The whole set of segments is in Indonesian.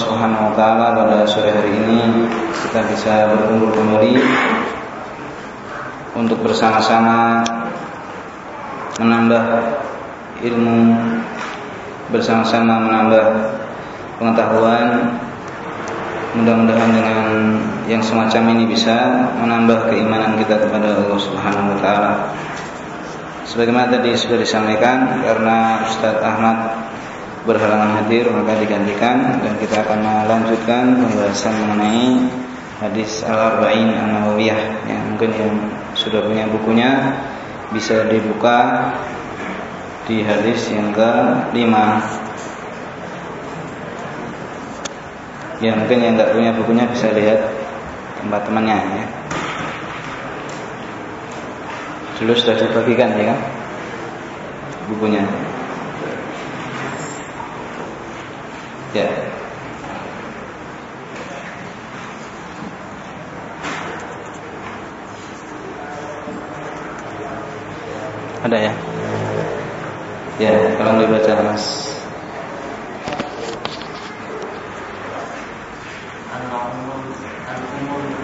Subhanahu wa taala pada sore hari ini kita bisa berkumpul kembali untuk bersama-sama menambah ilmu bersama-sama menambah pengetahuan mudah-mudahan dengan yang semacam ini bisa menambah keimanan kita kepada Allah Subhanahu wa taala. Sebagaimana tadi sudah disampaikan karena Ustadz Ahmad berhalangan hadir maka digantikan dan kita akan melanjutkan pembahasan mengenai hadis Al-Arba'in An-Nawawiyah. Yang mungkin yang sudah punya bukunya bisa dibuka di hadis yang ke-5 ya mungkin yang tidak punya bukunya bisa lihat tempat temannya ya. Dulu sudah dibagikan ya kan bukunya Ya. Ada ya? Ya, kalau dibaca Mas.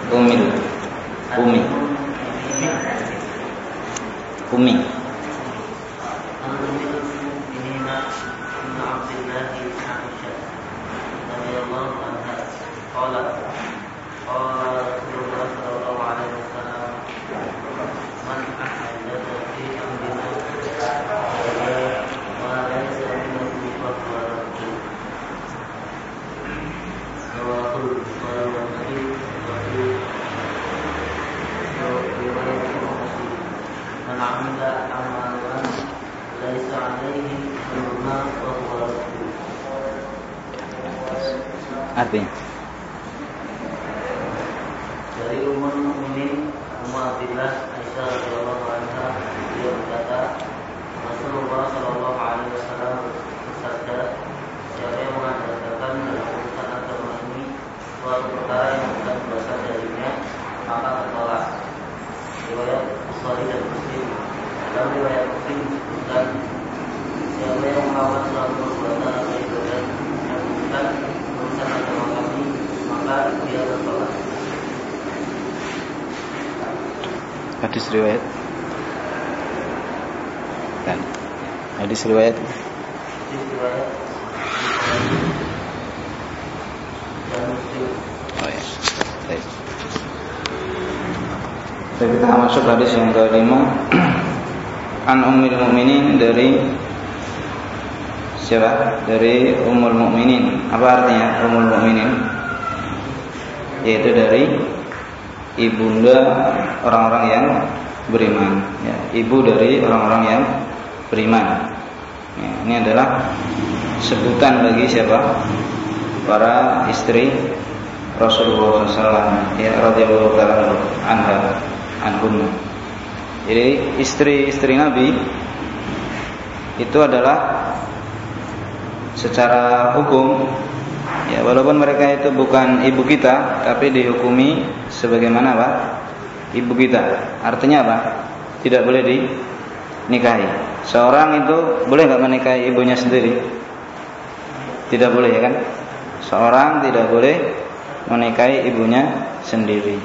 Umi. Umi. Umi. Artinya dari umur mukminin Umar Abdillah Aisyah radhiyallahu anha dia berkata Rasulullah Shallallahu alaihi wasallam bersabda siapa yang mengadakan dalam urusan agama ini suatu perkara yang bukan berasal darinya maka tertolak riwayat Bukhari dan Muslim dalam riwayat Muslim disebutkan siapa yang melawan suatu perbuatan atau ibadah yang bukan urusan agama kami maka dia tertolak hadis riwayat kan hadis riwayat oh ya baik kita masuk hadis yang kelima An Ummul Mukminin dari siapa? Dari Ummul Mukminin. Apa artinya Ummul Mukminin? Yaitu dari ibunda orang-orang yang beriman. Ya, ibu dari orang-orang yang beriman. Ini adalah sebutan bagi siapa? Para istri Rasulullah SAW ya radhiyallahu taala anha anhum. Jadi istri-istri Nabi itu adalah secara hukum ya walaupun mereka itu bukan ibu kita tapi dihukumi sebagaimana apa? ibu kita. Artinya apa? Tidak boleh dinikahi. Seorang itu boleh nggak menikahi ibunya sendiri? Tidak boleh ya kan? Seorang tidak boleh menikahi ibunya sendiri.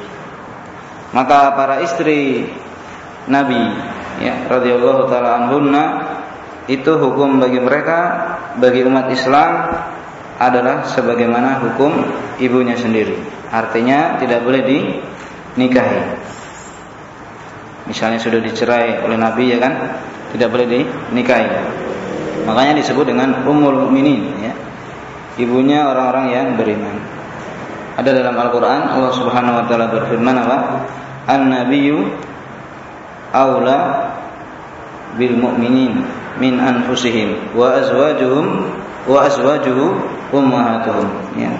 Maka para istri Nabi ya radhiyallahu taala anhunna itu hukum bagi mereka bagi umat Islam adalah sebagaimana hukum ibunya sendiri. Artinya tidak boleh dinikahi. Misalnya sudah dicerai oleh Nabi ya kan, tidak boleh dinikahi. Makanya disebut dengan ummul mukminin ya. Ibunya orang-orang yang beriman. Ada dalam Al-Qur'an Allah Subhanahu wa taala berfirman apa? An-nabiyyu aula bil mu'minin min anfusihim wa azwajuhum wa azwajuhu ummahatuhum ya.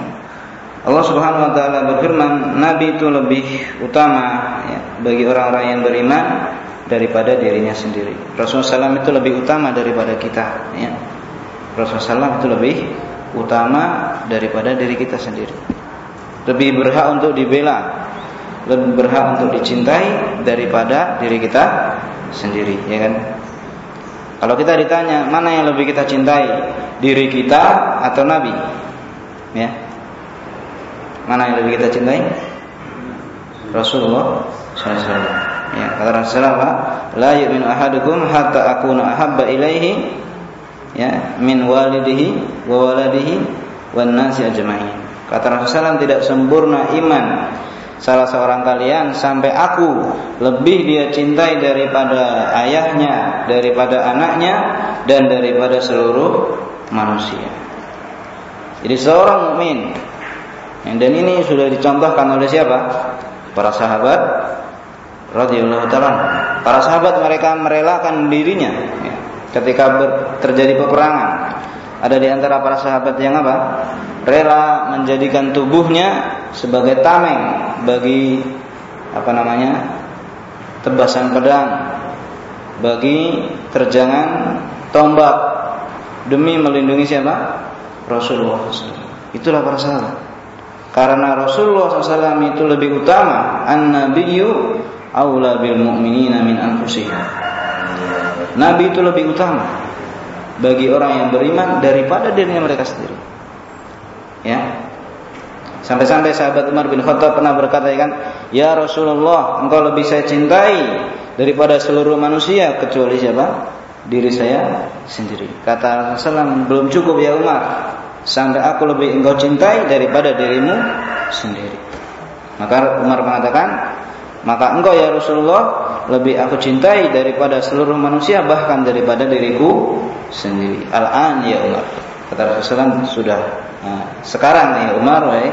Allah Subhanahu wa taala berfirman, nabi itu lebih utama ya, bagi orang-orang yang beriman daripada dirinya sendiri. Rasulullah SAW itu lebih utama daripada kita ya. Rasulullah SAW itu lebih utama daripada diri kita sendiri. Lebih berhak untuk dibela, lebih berhak untuk dicintai daripada diri kita sendiri, ya kan? Kalau kita ditanya mana yang lebih kita cintai, diri kita atau Nabi? Ya, Mana yang lebih kita cintai? Rasulullah SAW. Ya, kata Rasulullah, la yu'minu ahadukum hatta akuna ahabba ilaihi ya min walidihi wa waladihi wan nasi ajma'in. Kata Rasulullah tidak sempurna iman salah seorang kalian sampai aku lebih dia cintai daripada ayahnya, daripada anaknya dan daripada seluruh manusia. Jadi seorang mukmin dan ini sudah dicontohkan oleh siapa? Para sahabat radhiyallahu taala. Para sahabat mereka merelakan dirinya ya, ketika terjadi peperangan. Ada di antara para sahabat yang apa? Rela menjadikan tubuhnya sebagai tameng bagi apa namanya? tebasan pedang, bagi terjangan tombak demi melindungi siapa? Rasulullah SAW. Itulah para sahabat. Karena Rasulullah SAW itu lebih utama An-Nabiyyu Aula bil mu'minina min anfusihim Nabi itu lebih utama Bagi orang yang beriman Daripada dirinya mereka sendiri Ya Sampai-sampai sahabat Umar bin Khattab pernah berkata ya kan Ya Rasulullah Engkau lebih saya cintai Daripada seluruh manusia Kecuali siapa? Diri saya sendiri Kata Rasulullah belum cukup ya Umar sampai aku lebih engkau cintai daripada dirimu sendiri. Maka Umar mengatakan, maka engkau ya Rasulullah lebih aku cintai daripada seluruh manusia bahkan daripada diriku sendiri. Al-an ya Umar. Kata Rasulullah sudah nah, sekarang ya Umar, wahai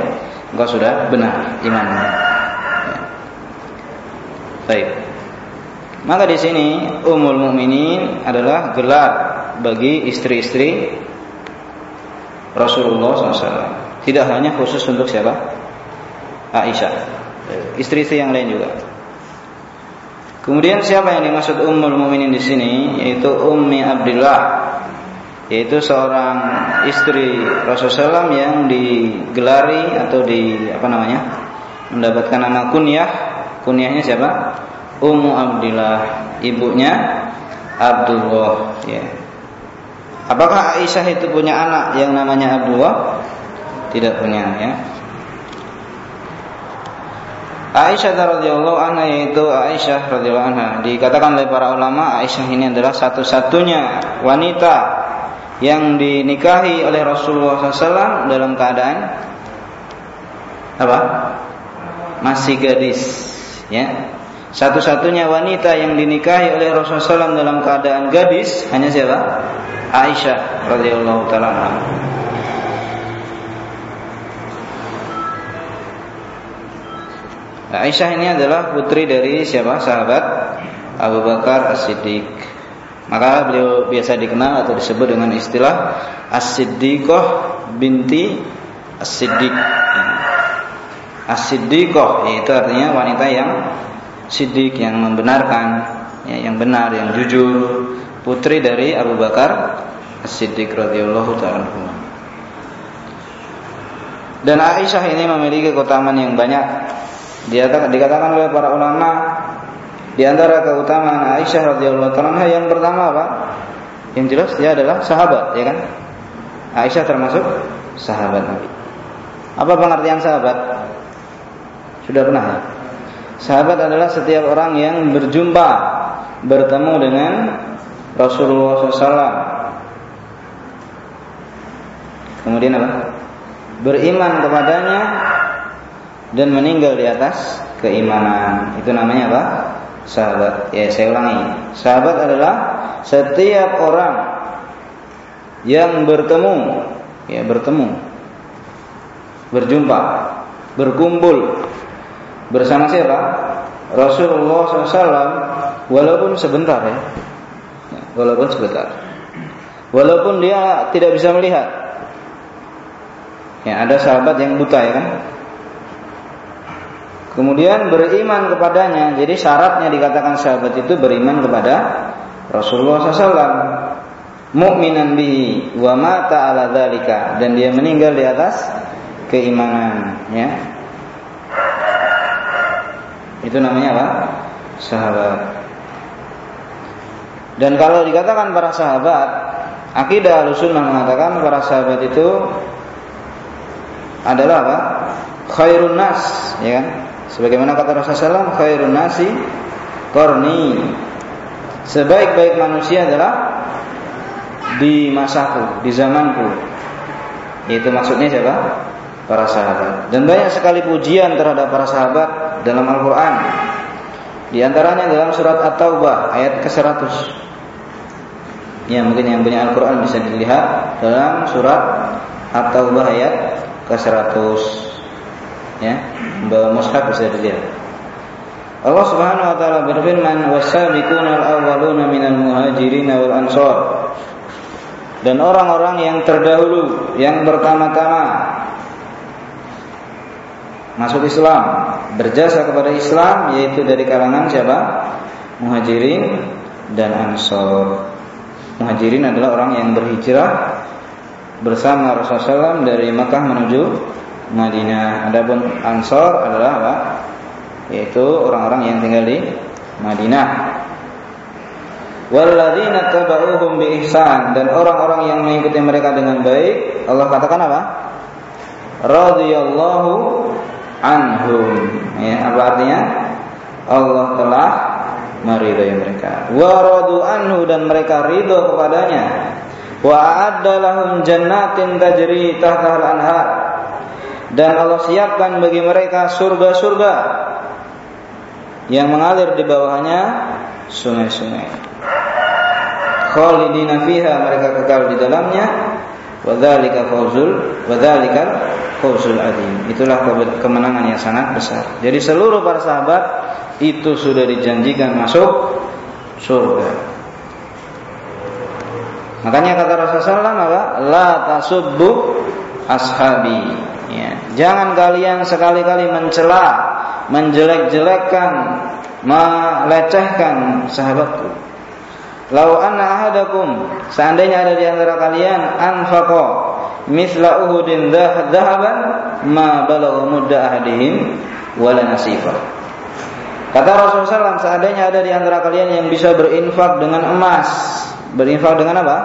engkau sudah benar imanmu. Ya. Baik. Maka di sini Ummul Mukminin adalah gelar bagi istri-istri Rasulullah SAW. Tidak hanya khusus untuk siapa? Aisyah. Istri-istri yang lain juga. Kemudian siapa yang dimaksud Ummul Mukminin di sini? Yaitu Ummi Abdullah, yaitu seorang istri Rasulullah SAW yang digelari atau di apa namanya? mendapatkan nama kunyah. Kunyahnya siapa? Ummu Abdullah, ibunya Abdullah, ya. Apakah Aisyah itu punya anak yang namanya Abdullah? Tidak punya ya. Aisyah radhiyallahu anha yaitu Aisyah radhiyallahu anha dikatakan oleh para ulama Aisyah ini adalah satu-satunya wanita yang dinikahi oleh Rasulullah SAW dalam keadaan apa? Masih gadis, ya. Satu-satunya wanita yang dinikahi oleh Rasulullah SAW dalam keadaan gadis hanya siapa? Aisyah radhiyallahu taala Aisyah ini adalah putri dari siapa? Sahabat Abu Bakar As-Siddiq. Maka beliau biasa dikenal atau disebut dengan istilah As-Siddiqah binti As-Siddiq. As-Siddiqah yaitu artinya wanita yang siddiq yang membenarkan, ya, yang benar, yang jujur, putri dari Abu Bakar As-Siddiq radhiyallahu taala Dan Aisyah ini memiliki keutamaan yang banyak. Dia dikatakan oleh para ulama di antara keutamaan Aisyah radhiyallahu taala yang pertama apa? Yang jelas dia adalah sahabat, ya kan? Aisyah termasuk sahabat Nabi. Apa pengertian sahabat? Sudah pernah ya? Sahabat adalah setiap orang yang berjumpa, bertemu dengan Rasulullah SAW. Kemudian apa? Beriman kepadanya dan meninggal di atas keimanan. Itu namanya apa? Sahabat. Ya, saya ulangi. Sahabat adalah setiap orang yang bertemu, ya bertemu, berjumpa, berkumpul bersama siapa? Rasulullah SAW walaupun sebentar ya walaupun sebentar. Walaupun dia tidak bisa melihat. Ya, ada sahabat yang buta ya kan? Kemudian beriman kepadanya. Jadi syaratnya dikatakan sahabat itu beriman kepada Rasulullah SAW. Mukminan bihi wa mata ala dzalika dan dia meninggal di atas keimanan, ya. Itu namanya apa? Sahabat. Dan kalau dikatakan para sahabat, akidah Ahlussunnah mengatakan para sahabat itu adalah apa? Khairun nas, ya kan? Sebagaimana kata Rasulullah SAW, khairun nasi korni. Sebaik-baik manusia adalah di masaku, di zamanku. Itu maksudnya siapa? Para sahabat. Dan banyak sekali pujian terhadap para sahabat dalam Al-Quran. Di antaranya dalam surat At-Taubah ayat ke-100. Ya mungkin yang punya Al-Quran bisa dilihat dalam surat At-Taubah ayat ke-100 ya bawa mushaf dilihat. Allah Subhanahu wa taala berfirman wasabiquna al-awwaluna minal muhajirin wal ansar. Dan orang-orang yang terdahulu yang pertama-tama masuk Islam berjasa kepada Islam yaitu dari kalangan siapa? Muhajirin dan ansor muhajirin adalah orang yang berhijrah bersama Rasulullah SAW dari Makkah menuju Madinah. Adapun Ansor adalah apa? Yaitu orang-orang yang tinggal di Madinah. Walladzina tabauhum bi ihsan dan orang-orang yang mengikuti mereka dengan baik, Allah katakan apa? Radhiyallahu anhum. Ya, apa artinya? Allah telah meridai mereka. Wa radu anhu dan mereka ridho kepadanya. Wa a'adda lahum jannatin tajri tahtaha al-anhar dan Allah siapkan bagi mereka surga-surga yang mengalir di bawahnya sungai-sungai. Khalidina fiha mereka kekal di dalamnya. Wadzalika fawzul wadzalika fawzul adzim. Itulah kemenangan yang sangat besar. Jadi seluruh para sahabat itu sudah dijanjikan masuk surga. Makanya kata Rasulullah SAW, la tasubbu ashabi. Jangan kalian sekali-kali mencela, menjelek-jelekkan, melecehkan sahabatku. Lau anna ahadakum seandainya ada di antara kalian anfaqa misla uhudin dhahaban ma balagha mudda ahadihim wala nasifa. Kata Rasulullah SAW, seandainya ada di antara kalian yang bisa berinfak dengan emas, berinfak dengan apa?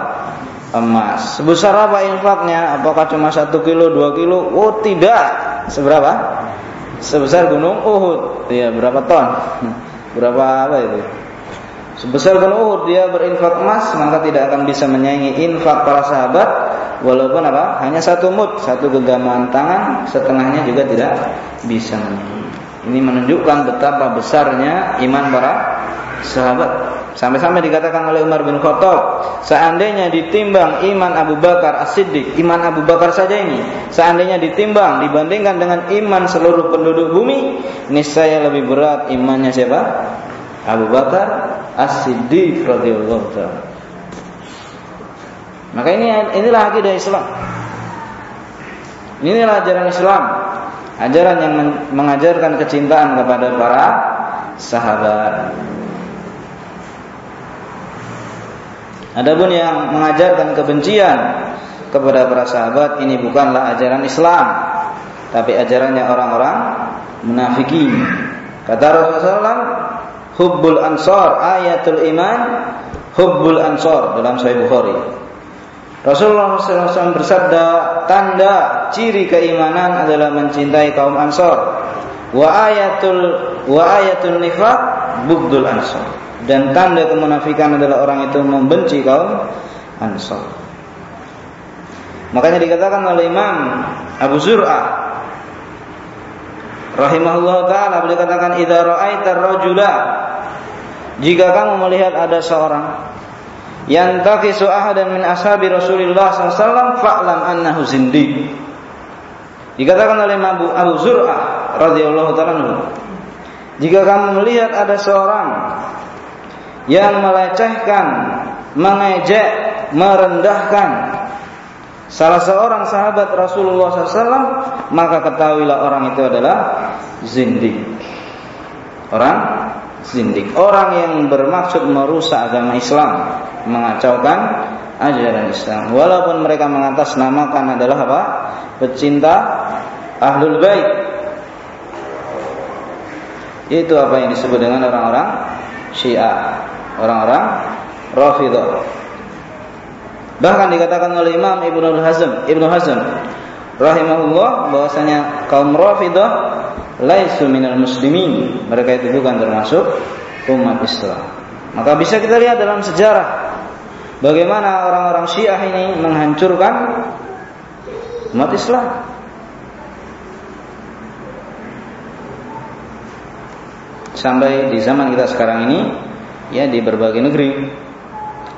Emas. Sebesar apa infaknya? Apakah cuma satu kilo, dua kilo? Oh tidak. Seberapa? Sebesar gunung Uhud. Ya berapa ton? Berapa apa itu? Sebesar gunung Uhud dia berinfak emas maka tidak akan bisa menyaingi infak para sahabat walaupun apa? Hanya satu mut, satu genggaman tangan, setengahnya juga tidak bisa menyaingi. Ini menunjukkan betapa besarnya iman para sahabat. Sampai-sampai dikatakan oleh Umar bin Khattab, seandainya ditimbang iman Abu Bakar As-Siddiq, iman Abu Bakar saja ini, seandainya ditimbang dibandingkan dengan iman seluruh penduduk bumi, niscaya lebih berat imannya siapa? Abu Bakar As-Siddiq radhiyallahu taala. Maka ini inilah akidah Islam. Inilah ajaran Islam. Ajaran yang mengajarkan kecintaan kepada para sahabat. Adapun yang mengajarkan kebencian kepada para sahabat ini bukanlah ajaran Islam, tapi ajarannya orang-orang munafikin. Kata Rasulullah, hubbul ansor ayatul iman, hubbul ansor dalam Sahih Bukhari. Rasulullah SAW bersabda, tanda ciri keimanan adalah mencintai kaum ansor. Wa ayatul wa ayatul nifaq bugdul ansor dan tanda kemunafikan adalah orang itu membenci kaum Ansar. Makanya dikatakan oleh Imam Abu Zur'ah rahimahullah taala beliau katakan idza ra'aita rajula jika kamu melihat ada seorang yang taqisu ahadan min ashabi Rasulullah SAW fa'lam annahu zindi dikatakan oleh Abu, Abu Zur'ah radhiyallahu taala jika kamu melihat ada seorang yang melecehkan, mengejek, merendahkan salah seorang sahabat Rasulullah SAW, maka ketahuilah orang itu adalah zindik. Orang zindik. Orang yang bermaksud merusak agama Islam, mengacaukan ajaran Islam. Walaupun mereka mengatasnamakan adalah apa? Pecinta ahlul bait. Itu apa yang disebut dengan orang-orang Syiah, orang-orang Rafidhah. Bahkan dikatakan oleh Imam Ibnu Hazm, Ibnu Hazm rahimahullah bahwasanya kaum Rafidah laisu minal muslimin. Mereka itu bukan termasuk umat Islam. Maka bisa kita lihat dalam sejarah bagaimana orang-orang Syiah ini menghancurkan umat Islam. Sampai di zaman kita sekarang ini ya di berbagai negeri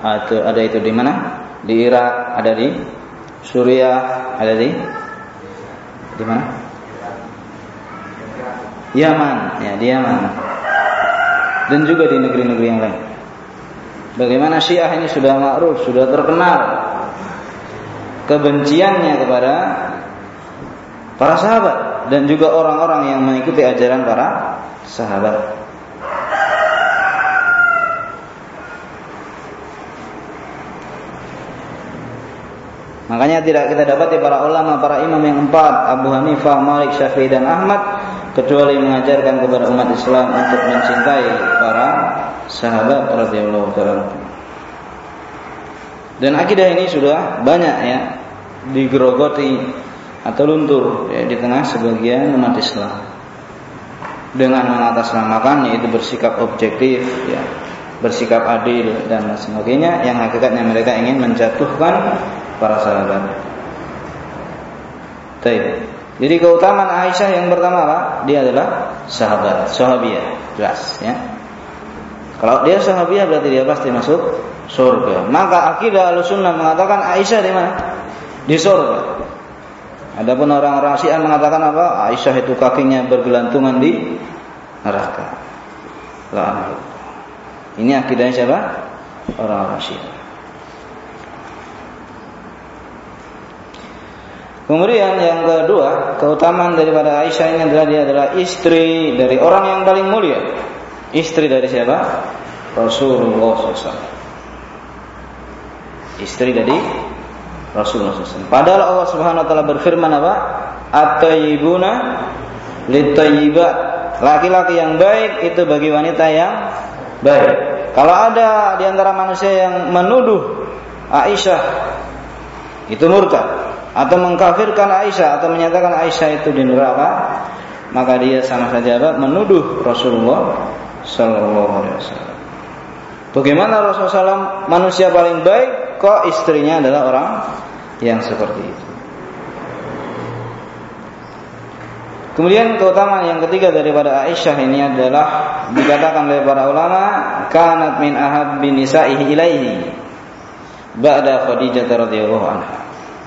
atau ada itu di mana di Irak, ada di Suriah, ada di di mana? Yaman, ya di Yaman. Dan juga di negeri-negeri yang lain. Bagaimana Syiah ini sudah ma'ruf, sudah terkenal kebenciannya kepada para sahabat dan juga orang-orang yang mengikuti ajaran para sahabat. Makanya tidak kita dapati para ulama, para imam yang empat, Abu Hanifah, Malik, Syafi'i dan Ahmad kecuali mengajarkan kepada umat Islam untuk mencintai para sahabat radhiyallahu taala. Dan akidah ini sudah banyak ya digerogoti atau luntur ya, di tengah sebagian umat Islam dengan mengatasnamakan yaitu bersikap objektif ya bersikap adil dan sebagainya yang hakikatnya mereka ingin menjatuhkan para sahabat. Taib. Jadi keutamaan Aisyah yang pertama apa? Dia adalah sahabat, sahabiah, jelas ya. Kalau dia sahabiah berarti dia pasti masuk surga. Maka akidah Ahlussunnah mengatakan Aisyah di mana? Di surga. Adapun orang-orang Syiah mengatakan apa? Aisyah itu kakinya bergelantungan di neraka. La'anah. Ini akidahnya siapa? Orang-orang Syiah. Kemudian yang kedua, keutamaan daripada Aisyah ini adalah dia adalah istri dari orang yang paling mulia. Istri dari siapa? Rasulullah SAW. Istri dari Rasulullah SAW. Padahal Allah Subhanahu Wa Taala berfirman apa? At-tayyibuna lit-tayyibat. Laki-laki yang baik itu bagi wanita yang baik. Kalau ada di antara manusia yang menuduh Aisyah itu murtad atau mengkafirkan Aisyah atau menyatakan Aisyah itu di neraka, maka dia sama saja apa? menuduh Rasulullah Sallallahu Alaihi Wasallam. Bagaimana Rasulullah SAW manusia paling baik, kok istrinya adalah orang yang seperti itu. Kemudian keutamaan yang ketiga daripada Aisyah ini adalah dikatakan oleh para ulama kanat min ahab bin nisaihi ilaihi ba'da Khadijah radhiyallahu anha.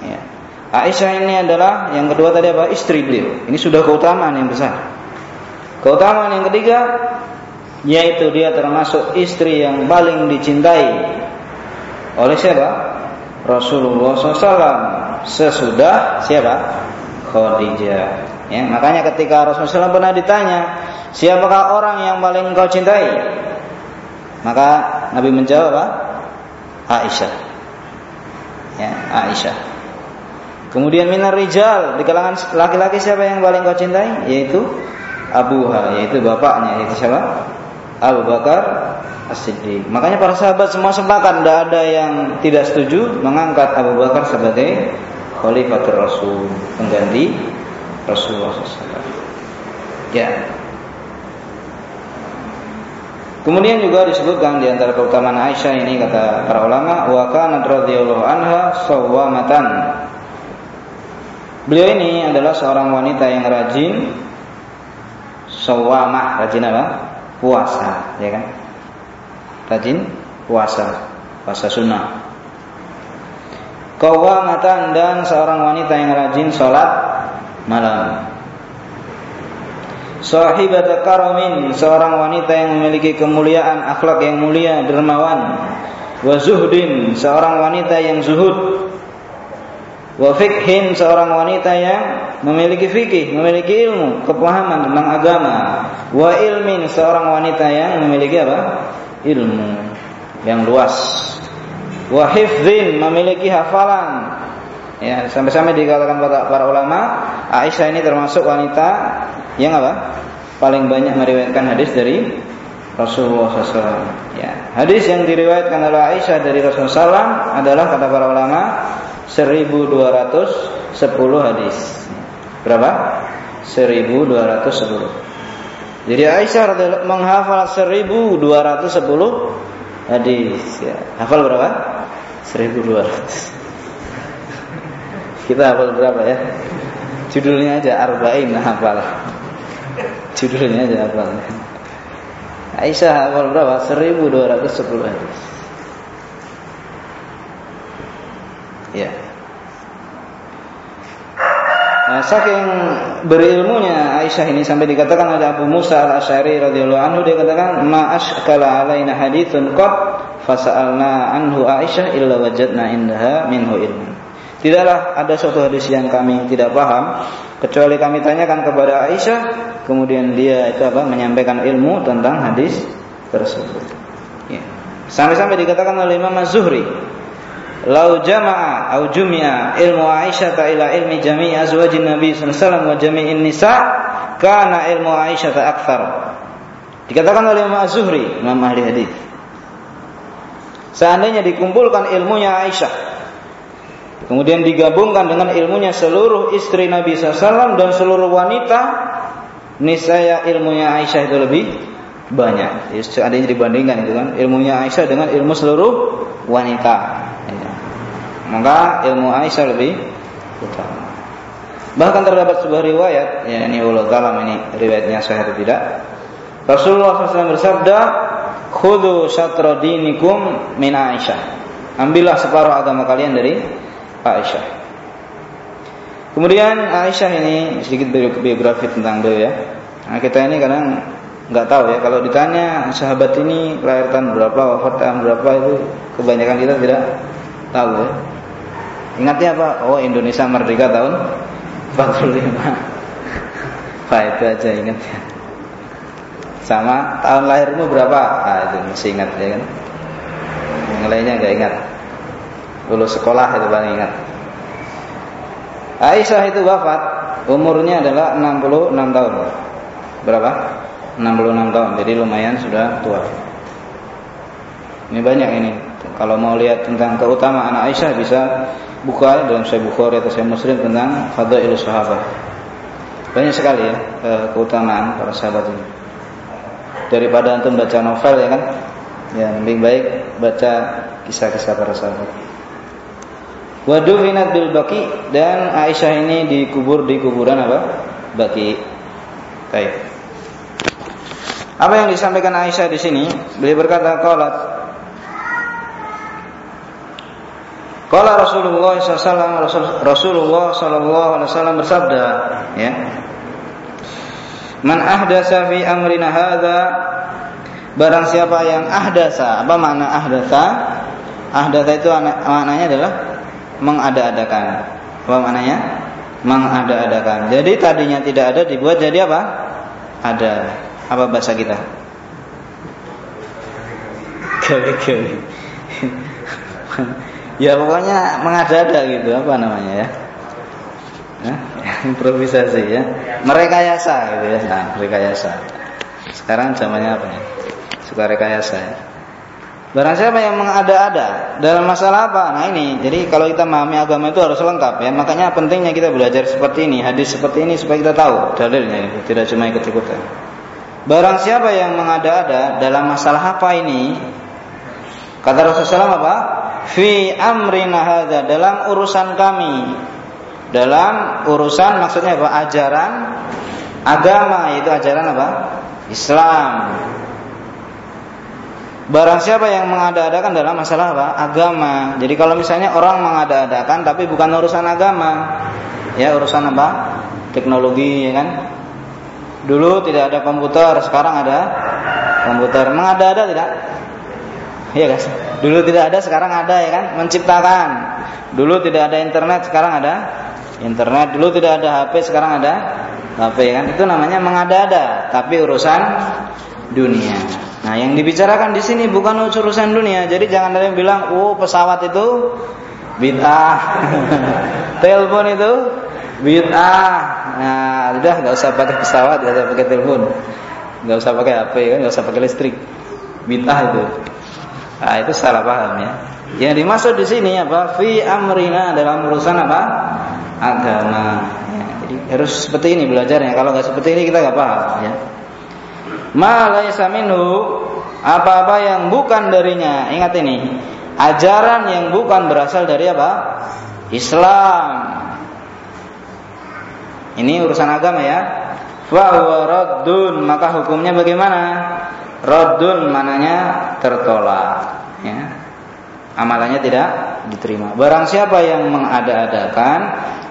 Ya. Aisyah ini adalah yang kedua tadi apa? Istri beliau. Ini sudah keutamaan yang besar. Keutamaan yang ketiga yaitu dia termasuk istri yang paling dicintai oleh siapa? Rasulullah SAW sesudah siapa? Khadijah. Ya, makanya ketika Rasulullah SAW pernah ditanya, siapakah orang yang paling kau cintai? Maka Nabi menjawab? Aisyah. Ya, Aisyah. Kemudian minar rijal di kalangan laki-laki siapa yang paling kau cintai? Yaitu Abuha, yaitu bapaknya, yaitu siapa? Abu Bakar As-Siddiq. Makanya para sahabat semua sepakat tidak ada yang tidak setuju mengangkat Abu Bakar sebagai khalifatul Rasul, pengganti Rasulullah SAW. Ya. Kemudian juga disebutkan di antara keutamaan Aisyah ini kata para ulama wa kanat radhiyallahu anha sawwamatan Beliau ini adalah seorang wanita yang rajin sawamah, rajin apa? Puasa, ya kan? Rajin puasa, puasa sunnah. Qawamatan dan seorang wanita yang rajin sholat malam. Sahibat karamin, seorang wanita yang memiliki kemuliaan, akhlak yang mulia, dermawan. Wa zuhdin, seorang wanita yang zuhud Wa fikhin seorang wanita yang memiliki fikih, memiliki ilmu, kepahaman tentang agama. Wa ilmin seorang wanita yang memiliki apa? Ilmu yang luas. Wa hifdzin memiliki hafalan. Ya, sampai-sampai dikatakan para, para ulama, Aisyah ini termasuk wanita yang apa? Paling banyak meriwayatkan hadis dari Rasulullah SAW. Ya, hadis yang diriwayatkan oleh Aisyah dari Rasulullah SAW adalah kata para ulama 1210 hadis. Berapa? 1210. Jadi Aisyah menghafal 1210 hadis. Ya. Hafal berapa? 1200. Kita hafal berapa ya? Judulnya aja Arba'in hafal. Judulnya aja hafal. Aisyah hafal berapa? 1210 hadis. Ya. Nah, saking berilmunya Aisyah ini sampai dikatakan oleh Abu Musa al-Asy'ari radhiyallahu anhu dia katakan ma ashkala alaina haditsun qad fasa'alna anhu Aisyah illa wajadna indaha minhu ilmu. Tidaklah ada suatu hadis yang kami tidak paham kecuali kami tanyakan kepada Aisyah kemudian dia itu apa menyampaikan ilmu tentang hadis tersebut. Ya. Sampai-sampai dikatakan oleh Imam Az-Zuhri Lau jama'a au jumi'a ilmu Aisyah ila ilmi jami'i azwajin Nabi sallallahu wa jami'in nisa kana ilmu Aisyah akthar. Dikatakan oleh Imam Az-Zuhri, Imam ahli hadis. Seandainya dikumpulkan ilmunya Aisyah Kemudian digabungkan dengan ilmunya seluruh istri Nabi SAW dan seluruh wanita Nisaya ilmunya Aisyah itu lebih banyak Seandainya dibandingkan itu kan Ilmunya Aisyah dengan ilmu seluruh wanita maka ilmu Aisyah lebih utama. Bahkan terdapat sebuah riwayat, ya ini kalam ini riwayatnya sahih atau tidak. Rasulullah SAW bersabda, "Khudu syatra dinikum min Aisyah." Ambillah separuh agama kalian dari Aisyah. Kemudian Aisyah ini sedikit biografi tentang beliau ya. Nah, kita ini kadang nggak tahu ya kalau ditanya sahabat ini lahir tahun berapa, wafat tahun berapa itu kebanyakan kita tidak tahu ya. Ingatnya apa? Oh Indonesia merdeka tahun 45 Pak itu aja ingatnya Sama tahun lahirmu berapa? Ah itu masih ingat ya kan Yang lainnya nggak ingat Lulus sekolah itu paling ingat Aisyah itu wafat Umurnya adalah 66 tahun Berapa? 66 tahun Jadi lumayan sudah tua Ini banyak ini Kalau mau lihat tentang keutamaan Aisyah bisa buka dalam Sahih Bukhari atau Sahih Muslim tentang fadail sahabat. Banyak sekali ya eh, keutamaan para sahabat ini. Daripada antum baca novel ya kan, ya lebih baik baca kisah-kisah para sahabat. Wadufinat bil baki dan Aisyah ini dikubur di kuburan apa? Baki. Baik. Apa yang disampaikan Aisyah di sini? Beliau berkata, "Qalat Kala Rasulullah SAW Rasulullah Sallallahu bersabda, ya, Man ahdasa fi amrina hadza Barang siapa yang ahdasa Apa makna ahdasa? Ahdasa itu maknanya adalah Mengada-adakan. Apa maknanya? Mengada-adakan. Jadi tadinya tidak ada dibuat jadi apa? Ada. Apa bahasa kita? Kali-kali ya pokoknya mengada-ada gitu. Apa namanya ya? Hah? improvisasi ya. Merekayasa gitu ya. Nah, rekayasa. Sekarang zamannya apa ya? Suka rekayasa ya Barang siapa yang mengada-ada dalam masalah apa? Nah ini, jadi kalau kita memahami agama itu harus lengkap ya. Makanya pentingnya kita belajar seperti ini, hadis seperti ini supaya kita tahu dalilnya, itu tidak cuma ikut-ikutan. Barang siapa yang mengada-ada dalam masalah apa ini? Kata Rasulullah apa? fi amrina hadza dalam urusan kami dalam urusan maksudnya apa ajaran agama yaitu ajaran apa Islam Barang siapa yang mengada-adakan dalam masalah apa? Agama. Jadi kalau misalnya orang mengada-adakan tapi bukan urusan agama, ya urusan apa? Teknologi, ya kan? Dulu tidak ada komputer, sekarang ada komputer. Mengada-ada tidak? Iya guys. Dulu tidak ada, sekarang ada ya kan? Menciptakan. Dulu tidak ada internet, sekarang ada internet. Dulu tidak ada HP, sekarang ada HP kan. Itu namanya mengada-ada, tapi urusan dunia. Nah, yang dibicarakan di sini bukan urusan dunia. Jadi jangan ada yang bilang, "Oh, pesawat itu bid'ah." Telepon itu bid'ah. Nah, udah nggak usah pakai pesawat, nggak usah pakai telepon. nggak usah pakai HP kan, nggak usah pakai listrik. Bid'ah itu. Nah, itu salah paham ya. Yang dimaksud di sini apa? Fi amrina dalam urusan apa? Agama. Ya, jadi harus seperti ini belajarnya. Kalau nggak seperti ini kita nggak paham ya. Ma laisa minhu apa-apa yang bukan darinya. Ingat ini. Ajaran yang bukan berasal dari apa? Islam. Ini urusan agama ya. Fahuwa raddun, maka hukumnya bagaimana? Raddun mananya tertolak, ya. Amalannya tidak diterima. Barang siapa yang mengada-adakan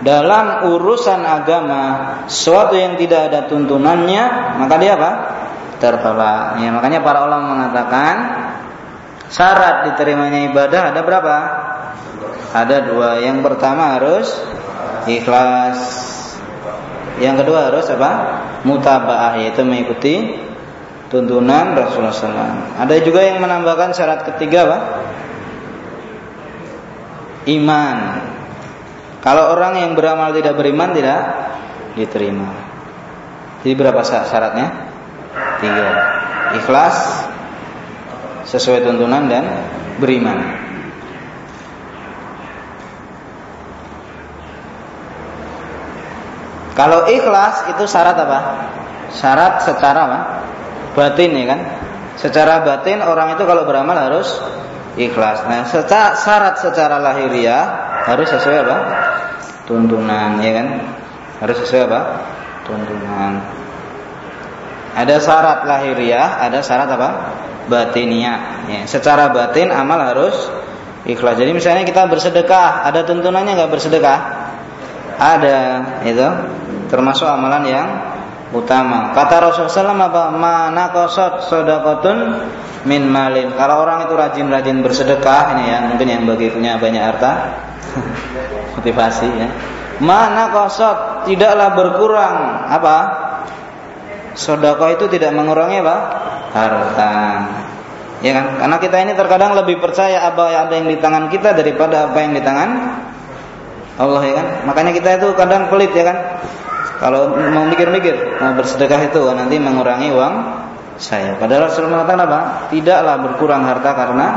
dalam urusan agama sesuatu yang tidak ada tuntunannya, maka dia apa? Tertolak. Ya, makanya para ulama mengatakan syarat diterimanya ibadah ada berapa? Ada dua. Yang pertama harus ikhlas. Yang kedua harus apa? Mutabaah yaitu mengikuti tuntunan Rasulullah SAW. Ada juga yang menambahkan syarat ketiga apa? Iman. Kalau orang yang beramal tidak beriman tidak diterima. Jadi berapa syaratnya? Tiga. Ikhlas sesuai tuntunan dan beriman. Kalau ikhlas itu syarat apa? Syarat secara apa? Batin ya kan? Secara batin orang itu kalau beramal harus ikhlas. Nah, secara, syarat secara lahiriah harus sesuai apa? Tuntunan ya kan? Harus sesuai apa? Tuntunan. Ada syarat lahiriah, ada syarat apa? Batiniah. Ya, secara batin amal harus ikhlas. Jadi misalnya kita bersedekah, ada tuntunannya nggak bersedekah? Ada, itu termasuk amalan yang utama. Kata Rasulullah SAW apa? Mana kosot sodakotun min malin. Kalau orang itu rajin-rajin bersedekah, ini ya mungkin yang bagi punya banyak harta, motivasi ya. Mana kosot tidaklah berkurang apa? Sodako itu tidak mengurangi apa? Harta. Ya kan? Karena kita ini terkadang lebih percaya apa yang ada yang di tangan kita daripada apa yang di tangan Allah ya kan. Makanya kita itu kadang pelit ya kan. Kalau mau mikir-mikir mau bersedekah itu nanti mengurangi uang saya. Padahal Rasulullah mengatakan apa? Tidaklah berkurang harta karena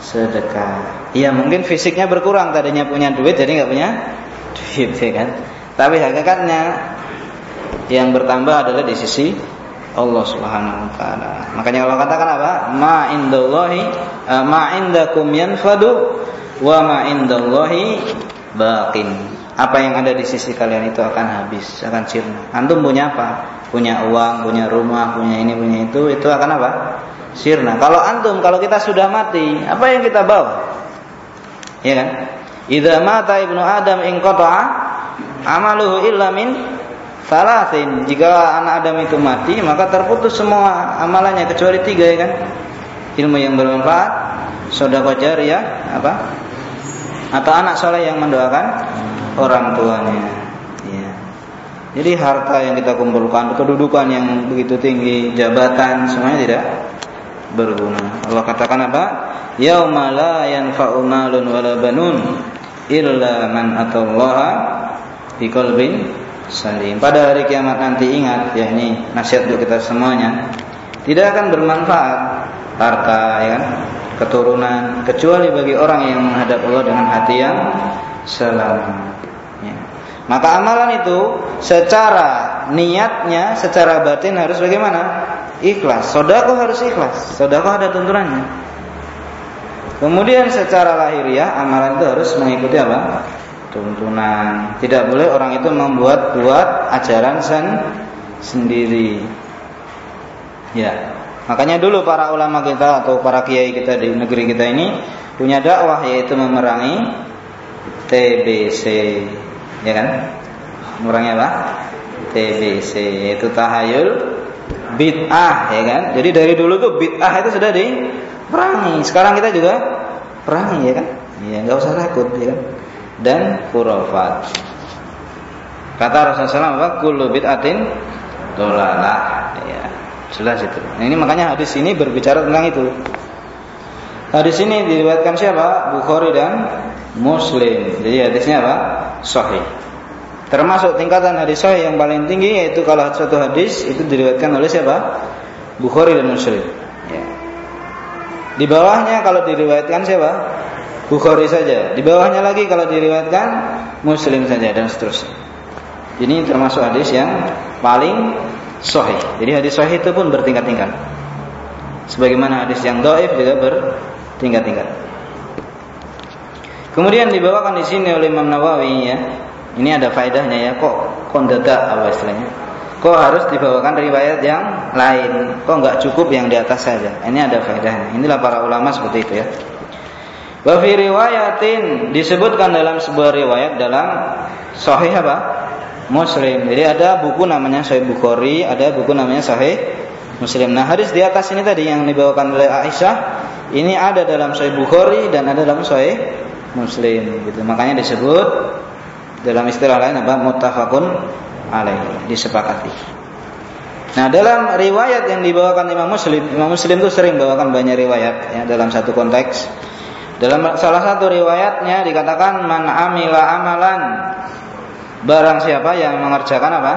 sedekah. Iya mungkin fisiknya berkurang tadinya punya duit jadi nggak punya duit ya kan. Tapi hakikatnya yang bertambah adalah di sisi Allah Subhanahu wa taala. Makanya Allah katakan apa? Ma indallahi uh, ma indakum yanfadu wa ma indallahi baqin. Apa yang ada di sisi kalian itu akan habis, akan sirna. Antum punya apa? Punya uang, punya rumah, punya ini, punya itu, itu akan apa? Sirna. Kalau antum, kalau kita sudah mati, apa yang kita bawa? Ya kan? Idza mata ibnu Adam in qata'a amaluhu illa min Salasin Jika anak Adam itu mati Maka terputus semua amalannya Kecuali tiga ya kan? Ilmu yang bermanfaat Sodako ya Apa? Atau anak soleh yang mendoakan Orang tuanya. Ya. Jadi harta yang kita kumpulkan Kedudukan yang begitu tinggi Jabatan Semuanya tidak berguna. Allah katakan apa? Yauma la yanfa'u malun wala banun Illa man atallaha Biqalbin salim. Pada hari kiamat nanti ingat ya ini nasihat untuk kita semuanya. Tidak akan bermanfaat harta ya kan, keturunan kecuali bagi orang yang menghadap Allah dengan hati yang selamat. Ya. Maka amalan itu secara niatnya, secara batin harus bagaimana? Ikhlas. Sodako harus ikhlas. Sodako ada tuntunannya. Kemudian secara lahiriah amalan itu harus mengikuti apa? Tuntunan. Tidak boleh orang itu membuat-buat ajaran sen sendiri. Ya. Makanya dulu para ulama kita atau para kiai kita di negeri kita ini punya dakwah yaitu memerangi TBC. Ya kan? Memerangi apa? TBC yaitu tahayul bid'ah ya kan. Jadi dari dulu tuh bid'ah itu sudah diperangi. Sekarang kita juga perangi ya kan? Iya, nggak usah takut ya kan. Dan khurafat. Kata Rasulullah SAW, kullu bid'atin dolalah. Ya, jelas itu. Nah, ini makanya hadis ini berbicara tentang itu. Hadis ini diriwayatkan siapa? Bukhari dan Muslim. Jadi hadisnya apa? Sahih. Termasuk tingkatan hadis sahih yang paling tinggi yaitu kalau satu hadis itu diriwayatkan oleh siapa? Bukhari dan Muslim. Ya. Di bawahnya kalau diriwayatkan siapa? Bukhari saja. Di bawahnya lagi kalau diriwayatkan Muslim saja dan seterusnya. Ini termasuk hadis yang paling sahih. Jadi hadis sahih itu pun bertingkat-tingkat. Sebagaimana hadis yang doif juga bertingkat-tingkat. Kemudian dibawakan di sini oleh Imam Nawawi ya, ini ada faedahnya ya kok kondada apa istilahnya? Kok harus dibawakan riwayat yang lain? Kok nggak cukup yang di atas saja? Ini ada faedahnya. Inilah para ulama seperti itu ya. Wa fi riwayatin disebutkan dalam sebuah riwayat dalam sahih apa? Muslim. Jadi ada buku namanya Sahih Bukhari, ada buku namanya Sahih Muslim. Nah, hadis di atas ini tadi yang dibawakan oleh Aisyah, ini ada dalam Sahih Bukhari dan ada dalam Sahih Muslim gitu. Makanya disebut dalam istilah lain apa muttafaqun alaih disepakati. Nah, dalam riwayat yang dibawakan Imam Muslim, Imam Muslim itu sering bawakan banyak riwayat ya dalam satu konteks. Dalam salah satu riwayatnya dikatakan man amila amalan barang siapa yang mengerjakan apa?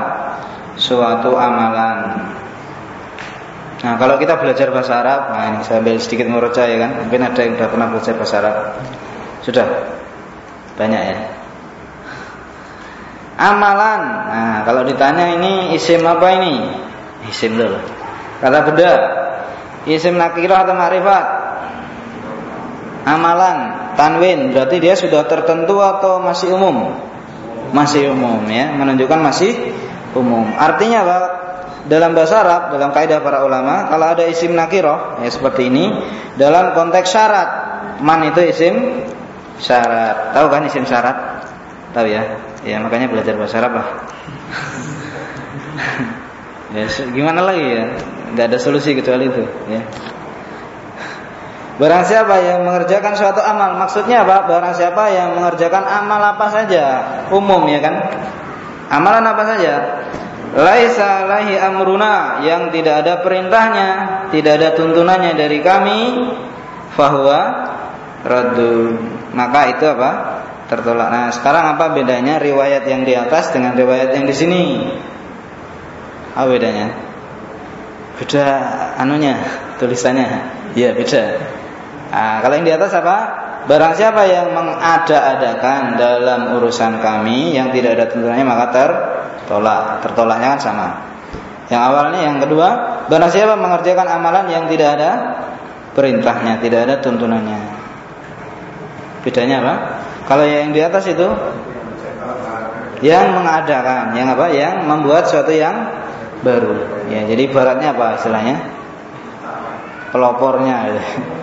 suatu amalan. Nah, kalau kita belajar bahasa Arab, nah ini saya ambil sedikit murojaah ya kan. Mungkin ada yang sudah pernah belajar bahasa Arab. Sudah? Banyak ya? Amalan. Nah, kalau ditanya ini isim apa ini? Isim dulu. Kata beda. Isim nakirah atau ma'rifat? Amalan, tanwin, berarti dia sudah tertentu atau masih umum? Masih umum ya, menunjukkan masih umum. Artinya apa? Dalam bahasa Arab, dalam kaidah para ulama, kalau ada isim nakirah ya seperti ini, dalam konteks syarat, man itu isim syarat. Tahu kan isim syarat? Tahu ya? Ya makanya belajar bahasa Arab lah. ya gimana lagi ya? Gak ada solusi kecuali itu. Ya. Barang siapa yang mengerjakan suatu amal, maksudnya apa? Barang siapa yang mengerjakan amal apa saja, umum ya kan? Amalan apa saja? Laisa lahi amruna yang tidak ada perintahnya, tidak ada tuntunannya dari kami, fahuwa radun. Maka itu apa? tertolak. Nah, sekarang apa bedanya riwayat yang di atas dengan riwayat yang di sini? Apa bedanya? Beda anunya, tulisannya. Iya, beda. Nah, kalau yang di atas apa? Barang siapa yang mengada-adakan dalam urusan kami yang tidak ada tuntunannya maka tertolak. Tertolaknya kan sama. Yang awalnya, yang kedua, barang siapa mengerjakan amalan yang tidak ada perintahnya, tidak ada tuntunannya. Bedanya apa? Kalau yang di atas itu yang mengadakan, yang apa? Yang membuat sesuatu yang baru. Ya, jadi baratnya apa istilahnya? Pelopornya.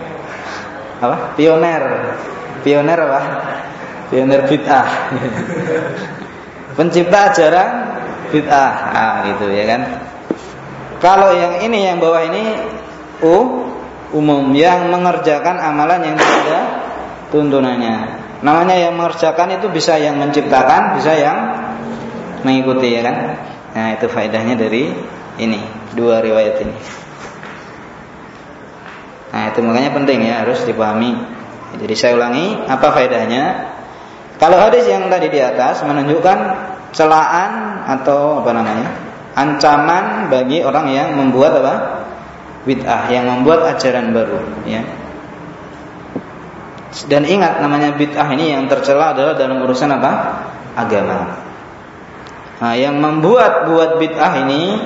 Apa? Pioner. Pioner apa? Pioner bid'ah. Pencipta ajaran bid'ah. Ah, gitu ya kan. Kalau yang ini yang bawah ini u umum yang mengerjakan amalan yang tidak tuntunannya. Namanya yang mengerjakan itu bisa yang menciptakan, bisa yang mengikuti ya kan? Nah, itu faedahnya dari ini, dua riwayat ini. Nah, itu makanya penting ya, harus dipahami. Jadi saya ulangi, apa faedahnya? Kalau hadis yang tadi di atas menunjukkan celaan atau apa namanya? ancaman bagi orang yang membuat apa? bid'ah, yang membuat ajaran baru, ya. Dan ingat namanya bid'ah ini yang tercela adalah dalam urusan apa? Agama. Nah, yang membuat buat bid'ah ini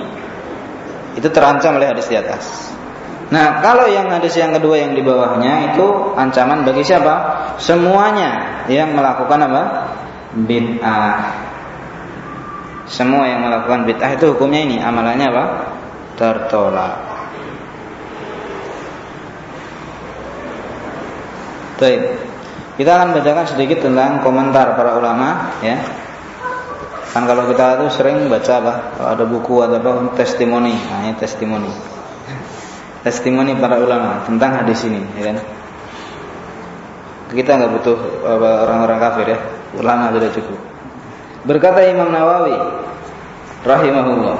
itu terancam oleh hadis di atas. Nah, kalau yang hadis yang kedua yang di bawahnya itu ancaman bagi siapa? Semuanya yang melakukan apa? Bid'ah. Semua yang melakukan bid'ah itu hukumnya ini, amalannya apa? Tertolak. Baik. Kita akan bacakan sedikit tentang komentar para ulama ya. Kan kalau kita itu sering baca apa? Ada buku atau apa testimoni. Nah, ini testimoni. Testimoni para ulama tentang hadis ini, ya kan? Kita nggak butuh orang-orang kafir ya. Ulama sudah cukup. Berkata Imam Nawawi rahimahullah.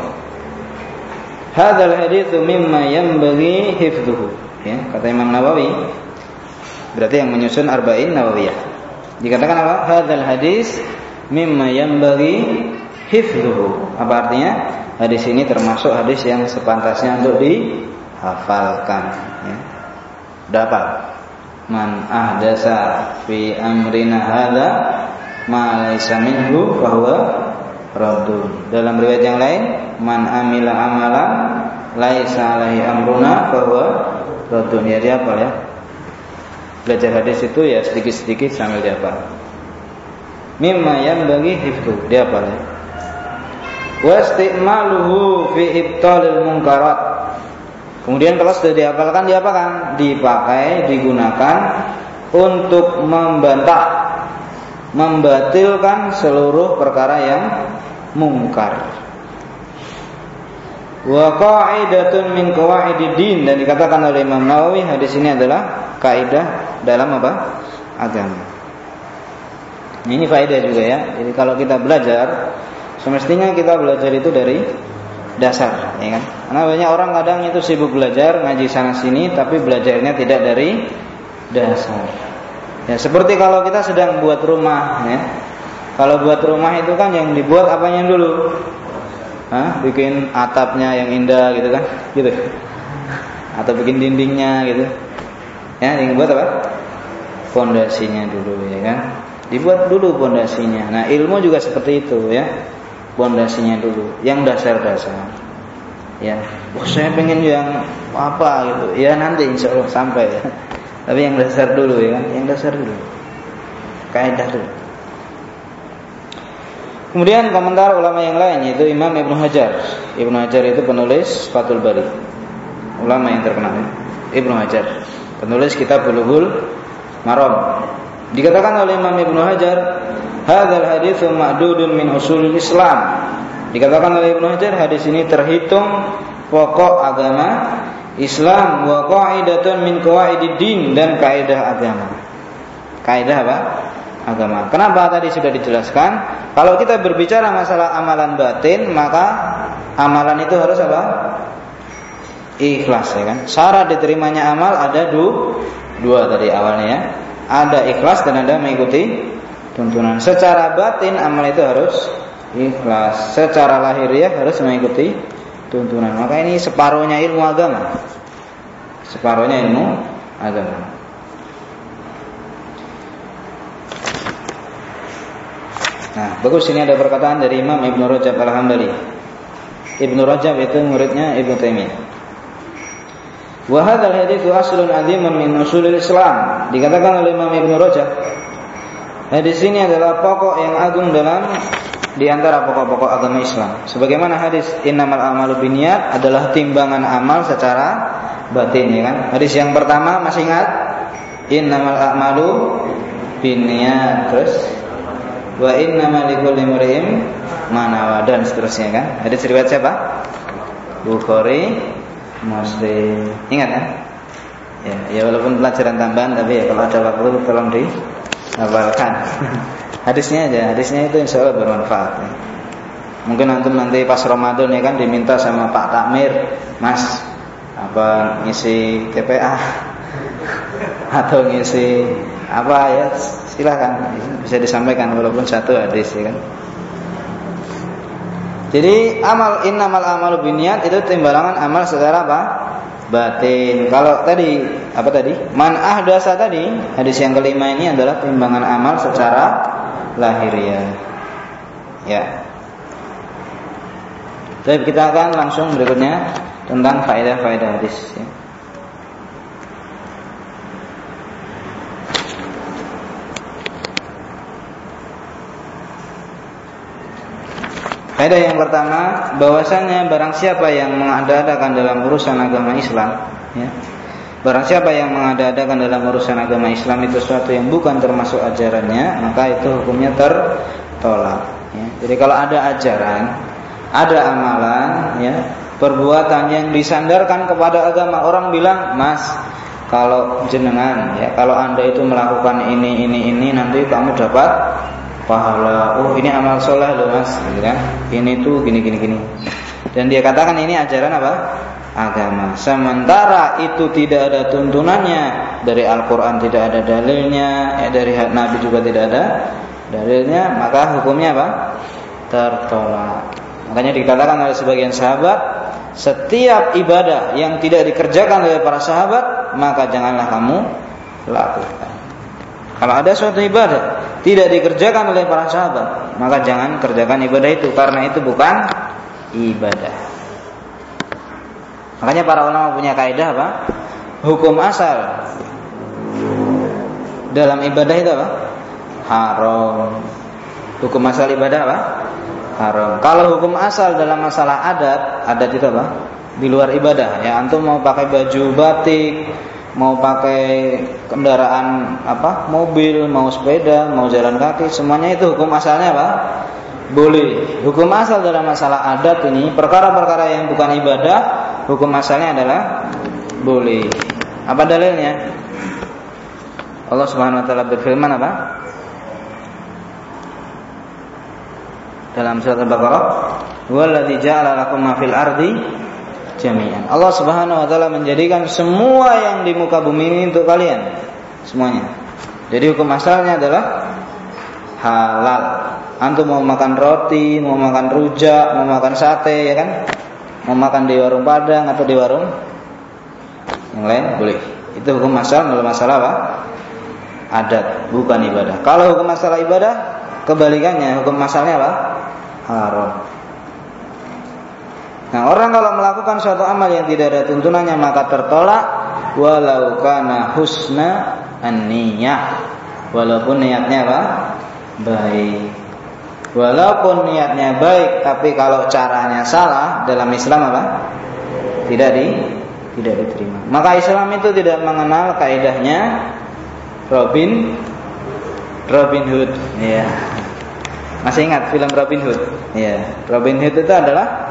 Hadzal haditsu mimma yanbaghi hifdhuhu. Ya, kata Imam Nawawi berarti yang menyusun Arba'in Nawawiyah. Dikatakan apa? Hadzal hadis mimma yanbaghi hifdhuhu. Apa artinya? Hadis ini termasuk hadis yang sepantasnya untuk dihafalkan ya. Dapat man ahdasa fi amrina hadza ma laysa minhu bahwa raddun. Dalam riwayat yang lain, man amila amalan laisa alaihi amruna bahwa raddun. Ya dia apa ya? Belajar hadis itu ya sedikit-sedikit sambil dihafal. Mimma yang bagi hifdu, dia apa ya? Wastimaluhu fi ibtalil munkarat. Kemudian kalau sudah dihafalkan diapakan? Dipakai, digunakan untuk membantah membatilkan seluruh perkara yang mungkar. Wa qa'idatun min qawaidid dan dikatakan oleh Imam Nawawi hadis ini adalah kaidah dalam apa? agama. Ini faedah juga ya. Jadi kalau kita belajar semestinya kita belajar itu dari dasar, ya kan? Karena banyak orang kadang itu sibuk belajar ngaji sana sini tapi belajarnya tidak dari dasar. Ya, seperti kalau kita sedang buat rumah, ya. Kalau buat rumah itu kan yang dibuat apanya dulu? Hah? Bikin atapnya yang indah gitu kan? Gitu. Atau bikin dindingnya gitu. Ya, yang buat apa? Fondasinya dulu ya kan? Dibuat dulu fondasinya. Nah, ilmu juga seperti itu ya. Fondasinya dulu, yang dasar-dasar. Ya, oh, saya pengen yang apa gitu. Ya nanti insya Allah sampai ya. Tapi yang dasar dulu ya kan, yang dasar dulu. Kaidah dulu. Kemudian komentar ulama yang lain yaitu Imam Ibnu Hajar. Ibnu Hajar itu penulis Fathul Bari. Ulama yang terkenal ya. Ibnu Hajar, penulis kitab Bulughul Maram. Dikatakan oleh Imam Ibnu Hajar, "Hadzal haditsu ma'dudun min usulil Islam." Dikatakan oleh Ibnu Hajar, hadis ini terhitung pokok agama Islam wa qaidatun min qawaidid dan kaidah agama. Kaidah apa? Agama. Kenapa tadi sudah dijelaskan? Kalau kita berbicara masalah amalan batin, maka amalan itu harus apa? Ikhlas ya kan. Syarat diterimanya amal ada du, dua tadi awalnya ya. Ada ikhlas dan ada mengikuti tuntunan. Secara batin amal itu harus ikhlas. Secara lahiriah harus mengikuti tuntunan. Maka ini separuhnya ilmu agama. Separuhnya ilmu agama. Nah, bagus ini ada perkataan dari Imam Ibnu Rajab Al-Hambali. Ibnu Rajab itu muridnya Ibnu Taimiyah. Wa hadzal haditsu aslun azimun min usulil Islam. Dikatakan oleh Imam Ibnu Rajab, hadis ini adalah pokok yang agung dalam di antara pokok-pokok agama Islam. Sebagaimana hadis innamal amalu binniyat adalah timbangan amal secara batin ya kan. Hadis yang pertama masih ingat? Innamal a'malu binniyat. Terus wa innamal likulli imrin manawa dan seterusnya kan. Hadis riwayat siapa? Bukhari, Muslim. Ingat kan? Ya, ya walaupun pelajaran tambahan tapi ya kalau ada waktu tolong dihafalkan. Hadisnya aja, hadisnya itu insya Allah bermanfaat. Ya. Mungkin nanti nanti pas Ramadan ya kan diminta sama Pak Takmir, Mas apa ngisi TPA atau ngisi apa ya silakan bisa disampaikan walaupun satu hadis ya kan. Jadi amal innamal amalu biniat itu timbalangan amal secara apa? Batin. Kalau tadi apa tadi? Man ahdasa tadi hadis yang kelima ini adalah timbangan amal secara lahiriah. Ya. Jadi kita akan langsung berikutnya tentang faedah-faedah hadis. Ya. Faedah yang pertama, bahwasanya barang siapa yang mengadakan dalam urusan agama Islam, ya, Barang siapa yang mengada-adakan dalam urusan agama Islam itu sesuatu yang bukan termasuk ajarannya, maka itu hukumnya tertolak. Ya. Jadi kalau ada ajaran, ada amalan, ya, perbuatan yang disandarkan kepada agama, orang bilang, Mas, kalau jenengan ya kalau anda itu melakukan ini ini ini nanti kamu dapat pahala. Oh ini amal soleh loh mas. Gitu kan? Ini tuh gini gini gini. Dan dia katakan ini ajaran apa? Agama. Sementara itu tidak ada tuntunannya. Dari Al-Quran tidak ada dalilnya. Ya, dari Nabi juga tidak ada dalilnya. Maka hukumnya apa? Tertolak. Makanya dikatakan oleh sebagian sahabat setiap ibadah yang tidak dikerjakan oleh para sahabat maka janganlah kamu lakukan kalau ada suatu ibadah tidak dikerjakan oleh para sahabat, maka jangan kerjakan ibadah itu karena itu bukan ibadah. Makanya para ulama punya kaidah apa? Hukum asal dalam ibadah itu apa? Haram. Hukum asal ibadah apa? Haram. Kalau hukum asal dalam masalah adat, adat itu apa? Di luar ibadah. Ya antum mau pakai baju batik, mau pakai kendaraan apa? Mobil mau sepeda mau jalan kaki semuanya itu hukum asalnya apa? Boleh. Hukum asal dalam masalah adat ini perkara-perkara yang bukan ibadah hukum asalnya adalah boleh. Apa dalilnya? Allah Subhanahu wa taala berfirman apa? Dalam surat Al-Baqarah wallazi ja'ala lakum ma fil ardi jami'an. Allah Subhanahu wa taala menjadikan semua yang di muka bumi ini untuk kalian. Semuanya. Jadi hukum asalnya adalah halal. Antum mau makan roti, mau makan rujak, mau makan sate ya kan? Mau makan di warung Padang atau di warung yang lain boleh. Itu hukum asal dalam masalah apa? Adat, bukan ibadah. Kalau hukum masalah ibadah, kebalikannya hukum asalnya apa? Haram. Nah, orang kalau melakukan suatu amal yang tidak ada tuntunannya maka tertolak walau kana husna an-niyah. Walaupun niatnya apa? Baik. Walaupun niatnya baik tapi kalau caranya salah dalam Islam apa? Tidak di tidak diterima. Maka Islam itu tidak mengenal kaidahnya Robin Robin Hood, ya. Masih ingat film Robin Hood? Ya, Robin Hood itu adalah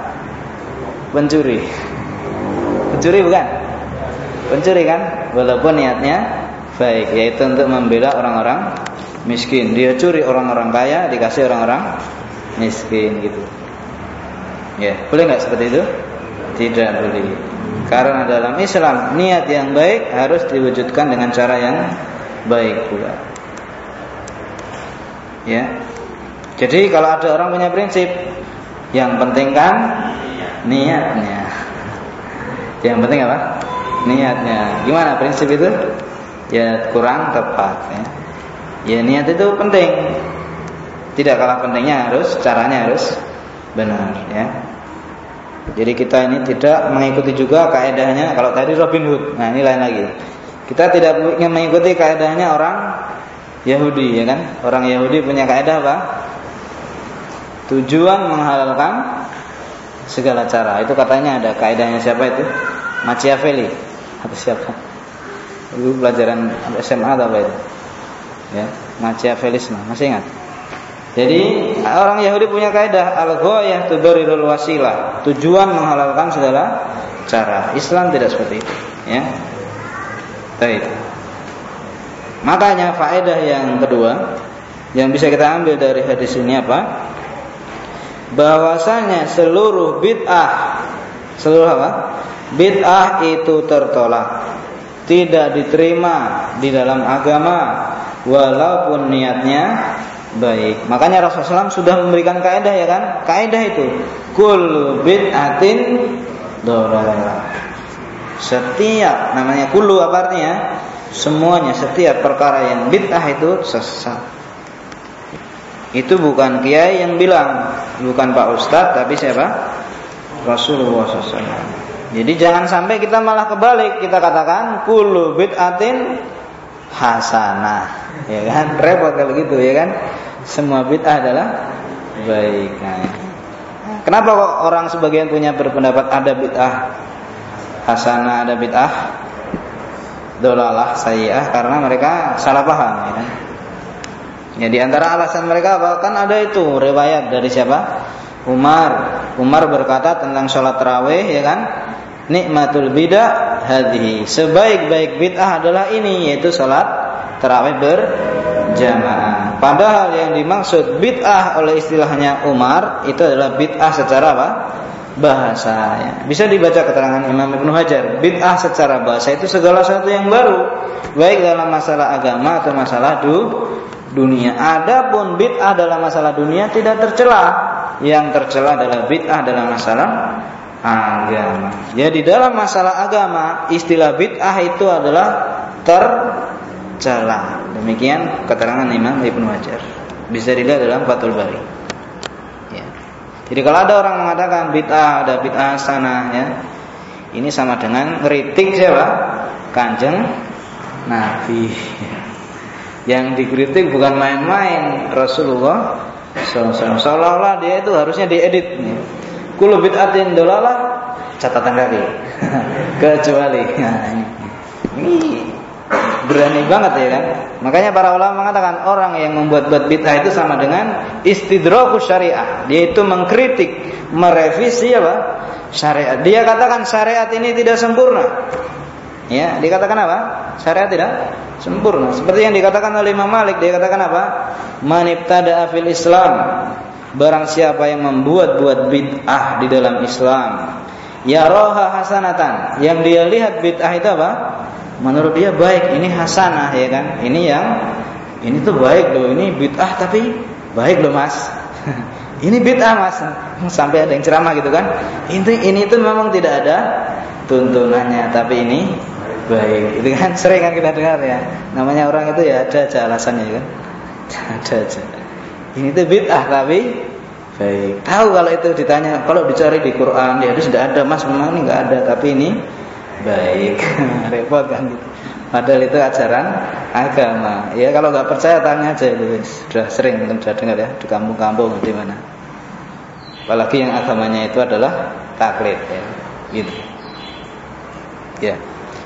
pencuri. Pencuri bukan? Pencuri kan? Walaupun niatnya baik, yaitu untuk membela orang-orang miskin. Dia curi orang-orang kaya, dikasih orang-orang miskin gitu. Ya, boleh nggak seperti itu? Tidak boleh. Karena dalam Islam niat yang baik harus diwujudkan dengan cara yang baik pula. Ya. Jadi kalau ada orang punya prinsip yang penting kan niatnya. Yang penting apa? Niatnya. Gimana prinsip itu? Ya kurang tepat ya. Ya niat itu penting. Tidak kalah pentingnya harus caranya harus benar ya. Jadi kita ini tidak mengikuti juga kaedahnya kalau tadi Robin Hood. Nah, ini lain lagi. Kita tidak ingin mengikuti kaedahnya orang Yahudi ya kan? Orang Yahudi punya kaedah apa? Tujuan menghalalkan segala cara. Itu katanya ada kaidahnya siapa itu? Machiavelli atau siapa? Itu pelajaran SMA atau apa itu? Ya, Machiavellisme. Masih ingat? Jadi orang Yahudi punya kaidah al-ghayah tudarirul wasilah. Tujuan menghalalkan segala cara. Islam tidak seperti itu, ya. Baik. Makanya faedah yang kedua yang bisa kita ambil dari hadis ini apa? Bahwasanya seluruh bid'ah seluruh apa? Bid'ah itu tertolak. Tidak diterima di dalam agama walaupun niatnya baik. Makanya Rasulullah SAW sudah memberikan kaidah ya kan? Kaidah itu kullu bid'atin dolalah. Setiap namanya kullu apa artinya? Semuanya setiap perkara yang bid'ah itu sesat. Itu bukan kiai yang bilang, bukan Pak Ustadz, tapi siapa? Rasulullah SAW. Jadi jangan sampai kita malah kebalik, kita katakan kullu bid'atin hasanah, ya kan? Repot kalau gitu, ya kan? Semua bid'ah adalah baik. Nah, kenapa kok orang sebagian punya berpendapat ada bid'ah hasanah, ada bid'ah dolalah sayyah karena mereka salah paham, ya kan? Ya di antara alasan mereka apa? Kan ada itu riwayat dari siapa? Umar. Umar berkata tentang sholat tarawih ya kan? Nikmatul bidah hadhihi. Sebaik-baik bid'ah adalah ini yaitu salat tarawih berjamaah. Padahal yang dimaksud bid'ah oleh istilahnya Umar itu adalah bid'ah secara apa? bahasa ya. Bisa dibaca keterangan Imam Ibnu Hajar. Bid'ah secara bahasa itu segala sesuatu yang baru, baik dalam masalah agama atau masalah du dunia. Adapun bid'ah dalam masalah dunia tidak tercela. Yang tercela adalah bid'ah dalam masalah agama. Jadi dalam masalah agama, istilah bid'ah itu adalah tercela. Demikian keterangan Imam Ibnu Hajar. Bisa dilihat dalam Fathul Bari. Ya. Jadi kalau ada orang mengatakan bid'ah, ada bid'ah sana ya. Ini sama dengan ngeritik siapa? Kanjeng Nabi. Yang dikritik bukan main-main Rasulullah Seolah-olah dia itu harusnya diedit. Kulo bid'atin dolalah catatan kaki. Kecuali ini berani banget ya kan. Makanya para ulama mengatakan orang yang membuat-buat bid'ah itu sama dengan istidraku syariah. Dia itu mengkritik, merevisi apa? Syariat. Dia katakan syariat ini tidak sempurna. Ya, dikatakan apa? Syariat tidak sempurna. Seperti yang dikatakan oleh Imam Malik, dia katakan apa? Manibtada fil Islam. Barang siapa yang membuat-buat bid'ah di dalam Islam, ya roha hasanatan. Yang dia lihat bid'ah itu apa? Menurut dia baik, ini hasanah ya kan? Ini yang ini tuh baik loh, ini bid'ah tapi baik loh Mas. ini bid'ah Mas. Sampai ada yang ceramah gitu kan. Ini ini tuh memang tidak ada tuntunannya, tapi ini baik itu kan sering kan kita dengar ya. Namanya orang itu ya ada aja alasannya kan? Ada aja. Ini tuh bid'ah tapi baik. Tahu kalau itu ditanya kalau dicari di Quran ya itu sudah ada mas. Memang ini nggak ada tapi ini baik. Repot kan gitu. Padahal itu ajaran agama. Ya kalau nggak percaya tanya aja itu sudah sering mungkin sudah dengar ya di kampung-kampung di mana. Apalagi yang agamanya itu adalah taklid ya. Gitu. Ya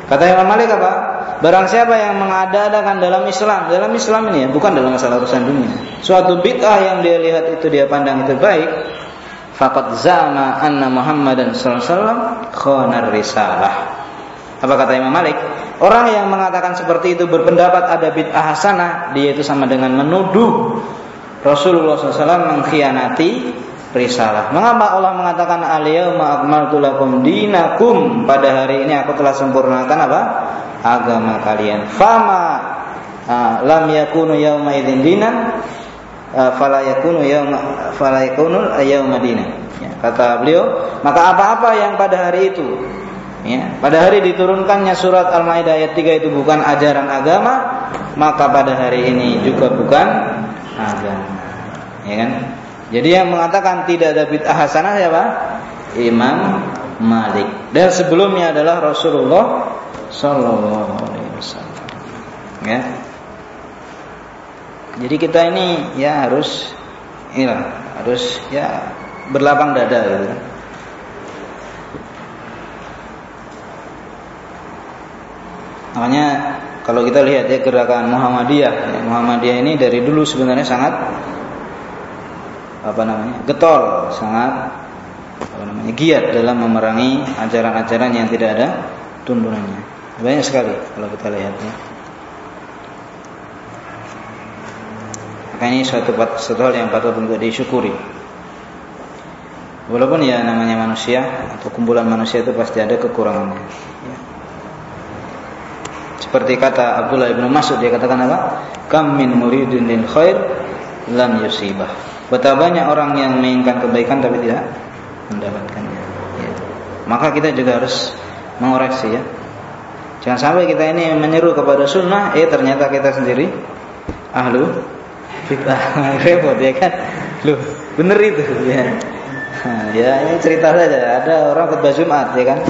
Kata Imam Malik apa? Barang siapa yang mengada-adakan dalam Islam, dalam Islam ini ya, bukan dalam masalah urusan dunia. Suatu bid'ah yang dia lihat itu dia pandang itu baik, faqad zama anna Muhammadan sallallahu alaihi wasallam khanar risalah. Apa kata Imam Malik? Orang yang mengatakan seperti itu berpendapat ada bid'ah hasanah, dia itu sama dengan menuduh Rasulullah SAW mengkhianati risalah. Mengapa Allah mengatakan al-yauma akmaltu lakum dinakum? Pada hari ini aku telah sempurnakan apa? agama kalian. Fama uh, lam yakunu yauma idzin dinan uh, fala yakunu yauma fala yakunu yauma dinan. Ya, kata beliau, maka apa-apa yang pada hari itu ya, pada hari diturunkannya surat Al-Maidah ayat 3 itu bukan ajaran agama, maka pada hari ini juga bukan agama. Ya kan? Jadi yang mengatakan tidak ada bid'ah hasanah siapa? Imam Malik. Dan sebelumnya adalah Rasulullah Sallallahu Alaihi Wasallam. Ya. Jadi kita ini ya harus inilah harus ya berlapang dada gitu. Makanya kalau kita lihat ya gerakan Muhammadiyah, ya, Muhammadiyah ini dari dulu sebenarnya sangat apa namanya getol sangat apa namanya giat dalam memerangi ajaran-ajaran yang tidak ada tuntunannya. Banyak sekali kalau kita lihat ya. Ini suatu suatu hal yang patut untuk disyukuri. Walaupun ya namanya manusia atau kumpulan manusia itu pasti ada kekurangannya. Ya. seperti kata Abdullah bin Mas'ud dia katakan apa? Kam min muridin lil khair lam yusibah Betapa banyak orang yang menginginkan kebaikan tapi tidak mendapatkannya. Ya. Maka kita juga harus mengoreksi ya. Jangan sampai kita ini menyeru kepada sunnah, eh ternyata kita sendiri ahlu fitnah repot ya kan. Loh, bener itu ya. ya ini cerita saja. Ada orang khutbah Jumat ya kan.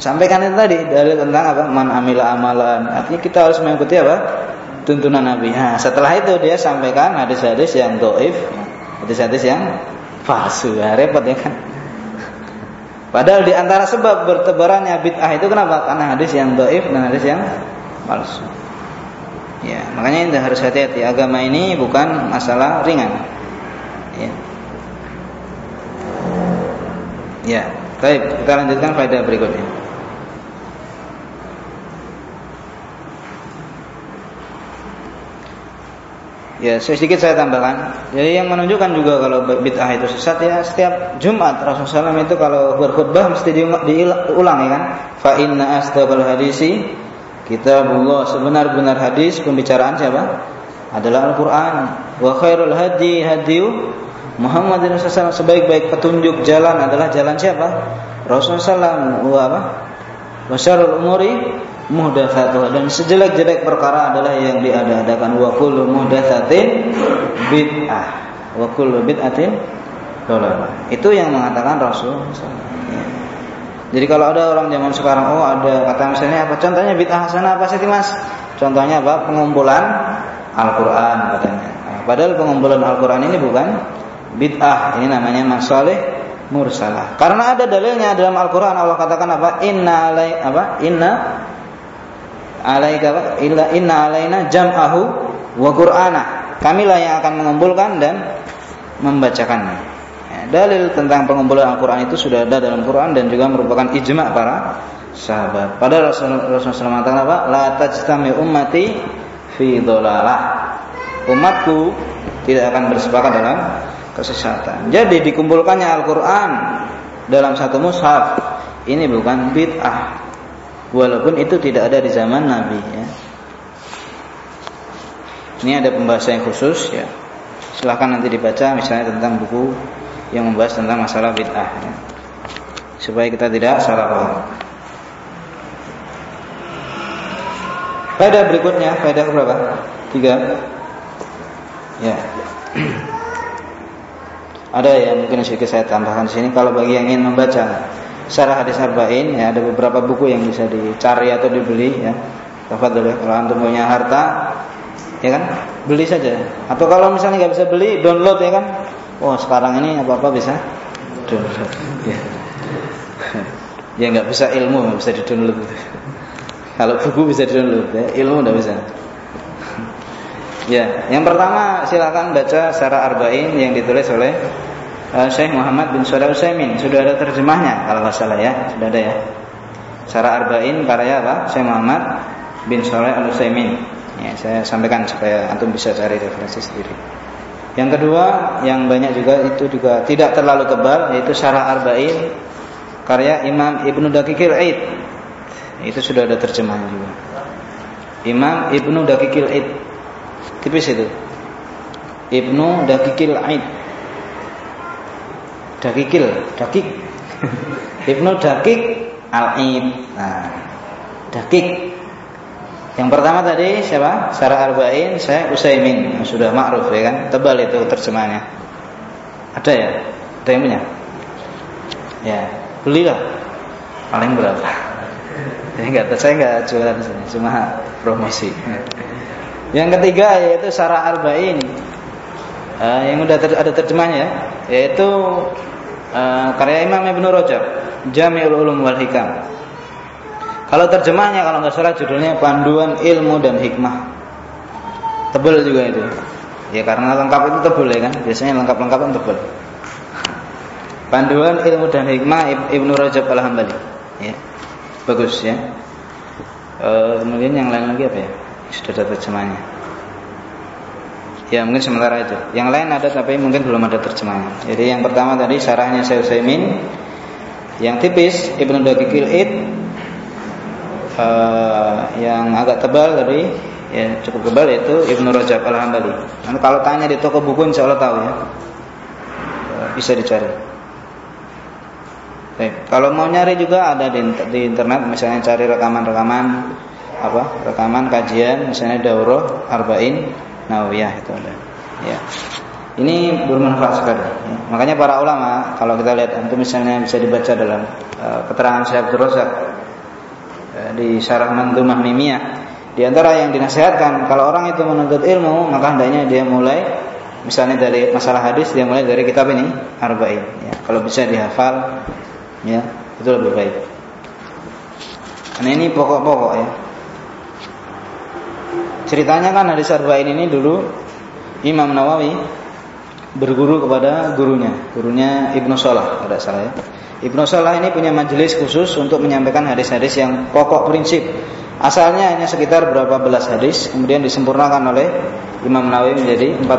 Sampaikan itu tadi dari tentang apa? Man amila amalan. Artinya kita harus mengikuti apa? tuntunan Nabi. Nah, setelah itu dia sampaikan hadis-hadis yang doif, hadis-hadis yang palsu. Ya repot ya kan? Padahal di antara sebab bertebarannya bid'ah itu kenapa? Karena hadis yang doif dan hadis yang palsu. Ya makanya ini harus hati-hati. Agama ini bukan masalah ringan. Ya. Ya baik. Kita lanjutkan pada berikutnya Ya, sedikit saya tambahkan. Jadi yang menunjukkan juga kalau bid'ah itu sesat ya setiap Jumat Rasulullah SAW itu kalau berkhutbah mesti diulang ya kan. Fa inna asdaqal hadisi kitabullah sebenar-benar hadis pembicaraan siapa? Adalah Al-Qur'an. Wa khairul hadi hadiu Muhammadin SAW sebaik-baik petunjuk jalan adalah jalan siapa? Rasulullah SAW. Wa apa? Wa syarrul umuri muhdatsatuha dan sejelek-jelek perkara adalah yang diada-adakan wa kullu muhdatsatin bid'ah wa kullu bid'atin dhalalah. Itu yang mengatakan Rasul Jadi kalau ada orang zaman sekarang oh ada kata misalnya apa contohnya bid'ah hasanah apa sih Mas? Contohnya apa? Pengumpulan Al-Qur'an katanya. Nah, padahal pengumpulan Al-Qur'an ini bukan bid'ah, ini namanya masalih mursalah. Karena ada dalilnya dalam Al-Qur'an Allah katakan apa? Inna alai apa? Inna alaika illa inna alaina jam'ahu wa qur'ana. Kamilah yang akan mengumpulkan dan membacakannya. Ya, dalil tentang pengumpulan Al-Qur'an itu sudah ada dalam Quran dan juga merupakan ijma' para sahabat. Pada Rasulullah SAW mengatakan apa? La tajtami ummati fi dhalalah. Umatku tidak akan bersepakat dalam kesesatan. Jadi dikumpulkannya Al-Qur'an dalam satu mushaf ini bukan bid'ah walaupun itu tidak ada di zaman Nabi ya. Ini ada pembahasan yang khusus ya. Silahkan nanti dibaca misalnya tentang buku yang membahas tentang masalah bid'ah ya. Supaya kita tidak salah paham. Faedah berikutnya, faedah berapa? Tiga. Ya. Ada yang mungkin sedikit saya tambahkan di sini. Kalau bagi yang ingin membaca Syarah hadis arba'in ya ada beberapa buku yang bisa dicari atau dibeli ya. Tafadhol ya. Kalau antum punya harta ya kan beli saja. Atau kalau misalnya nggak bisa beli download ya kan. Oh, sekarang ini apa-apa bisa download. Ya. ya nggak bisa ilmu nggak bisa di-download. Kalau buku bisa di-download ya, ilmu nggak bisa. Ya, yang pertama silakan baca Syarah Arba'in yang ditulis oleh uh, Syekh Muhammad bin Shalih Utsaimin. Sudah ada terjemahnya kalau nggak salah ya, sudah ada ya. Cara Arba'in karya apa? Syekh Muhammad bin Shalih Al Utsaimin. Ya, saya sampaikan supaya antum bisa cari referensi sendiri. Yang kedua, yang banyak juga itu juga tidak terlalu tebal yaitu Syarah Arba'in karya Imam Ibnu Daqiqil Aid. Itu sudah ada terjemahnya juga. Imam Ibnu Daqiqil Aid. Tipis itu. Ibnu Daqiqil Aid dakikil. Dakik. Ibnu Dakik Al-Id nah dakik. Yang pertama tadi siapa? Sarah Arba'in saya Usaimin. Sudah ma'ruf ya kan? Tebal itu terjemahnya. Ada ya? ada yang punya? ya belilah. Paling berapa? ya enggak, saya enggak jualan sini cuma promosi. Yang ketiga yaitu Sarah Arba'in uh, yang udah ter ada terjemahnya ya, yaitu uh, karya Imam Ibnu Rajab Jami'ul Ulum wal Hikam. Kalau terjemahnya kalau nggak salah judulnya Panduan Ilmu dan Hikmah. Tebel juga itu. Ya karena lengkap itu tebel ya kan. Biasanya lengkap-lengkap itu tebel. Panduan Ilmu dan Hikmah Ibnu Rajab Al-Hambali. Ya. Bagus ya. E, kemudian yang lain lagi apa ya? Sudah ada terjemahnya. Ya mungkin sementara itu. Yang lain ada tapi mungkin belum ada terjemahnya. Jadi yang pertama tadi sarahnya saya Utsaimin yang tipis Ibnu Daqiqil Id uh, yang agak tebal tadi ya cukup tebal yaitu Ibnu Rajab Al-Hambali. Kalau tanya di toko buku insya Allah tahu ya. Uh, bisa dicari. Baik. Kalau mau nyari juga ada di, di internet misalnya cari rekaman-rekaman apa? Rekaman kajian misalnya daurah arba'in Nawawiyah itu ada. Ya. Ini bermanfaat sekali. Ya. Makanya para ulama kalau kita lihat itu misalnya bisa dibaca dalam uh, keterangan Syekh Abdul Razak uh, di Syarah Mandumah Mimiyah di antara yang dinasihatkan kalau orang itu menuntut ilmu maka hendaknya dia mulai misalnya dari masalah hadis dia mulai dari kitab ini Arba'in ya. Kalau bisa dihafal ya itu lebih baik. Karena ini pokok-pokok ya. Ceritanya kan hadis arba'in ini dulu Imam Nawawi berguru kepada gurunya, gurunya Ibnu Salah, tidak salah ya. Ibnu Salah ini punya majelis khusus untuk menyampaikan hadis-hadis yang pokok prinsip Asalnya hanya sekitar berapa belas hadis, kemudian disempurnakan oleh Imam Nawawi menjadi 42.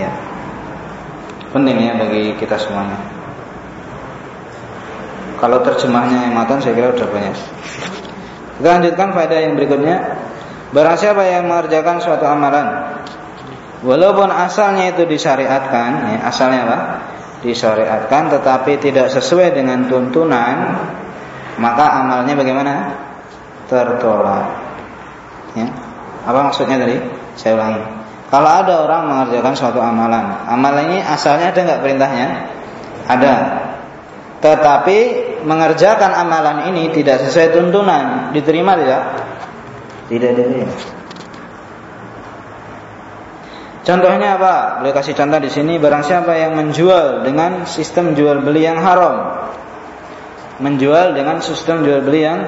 Ya. Penting ya bagi kita semuanya. Kalau terjemahnya yang matang saya kira sudah banyak. Kita lanjutkan faedah yang berikutnya. Barang siapa yang mengerjakan suatu amalan Walaupun asalnya itu disyariatkan ya, Asalnya apa? Disyariatkan tetapi tidak sesuai dengan tuntunan Maka amalnya bagaimana? Tertolak ya. Apa maksudnya tadi? Saya ulangi Kalau ada orang mengerjakan suatu amalan Amalan ini asalnya ada nggak perintahnya? Ada Tetapi mengerjakan amalan ini tidak sesuai tuntunan Diterima tidak? Tidak diterima Contohnya apa? Boleh kasih contoh di sini barang siapa yang menjual dengan sistem jual beli yang haram. Menjual dengan sistem jual beli yang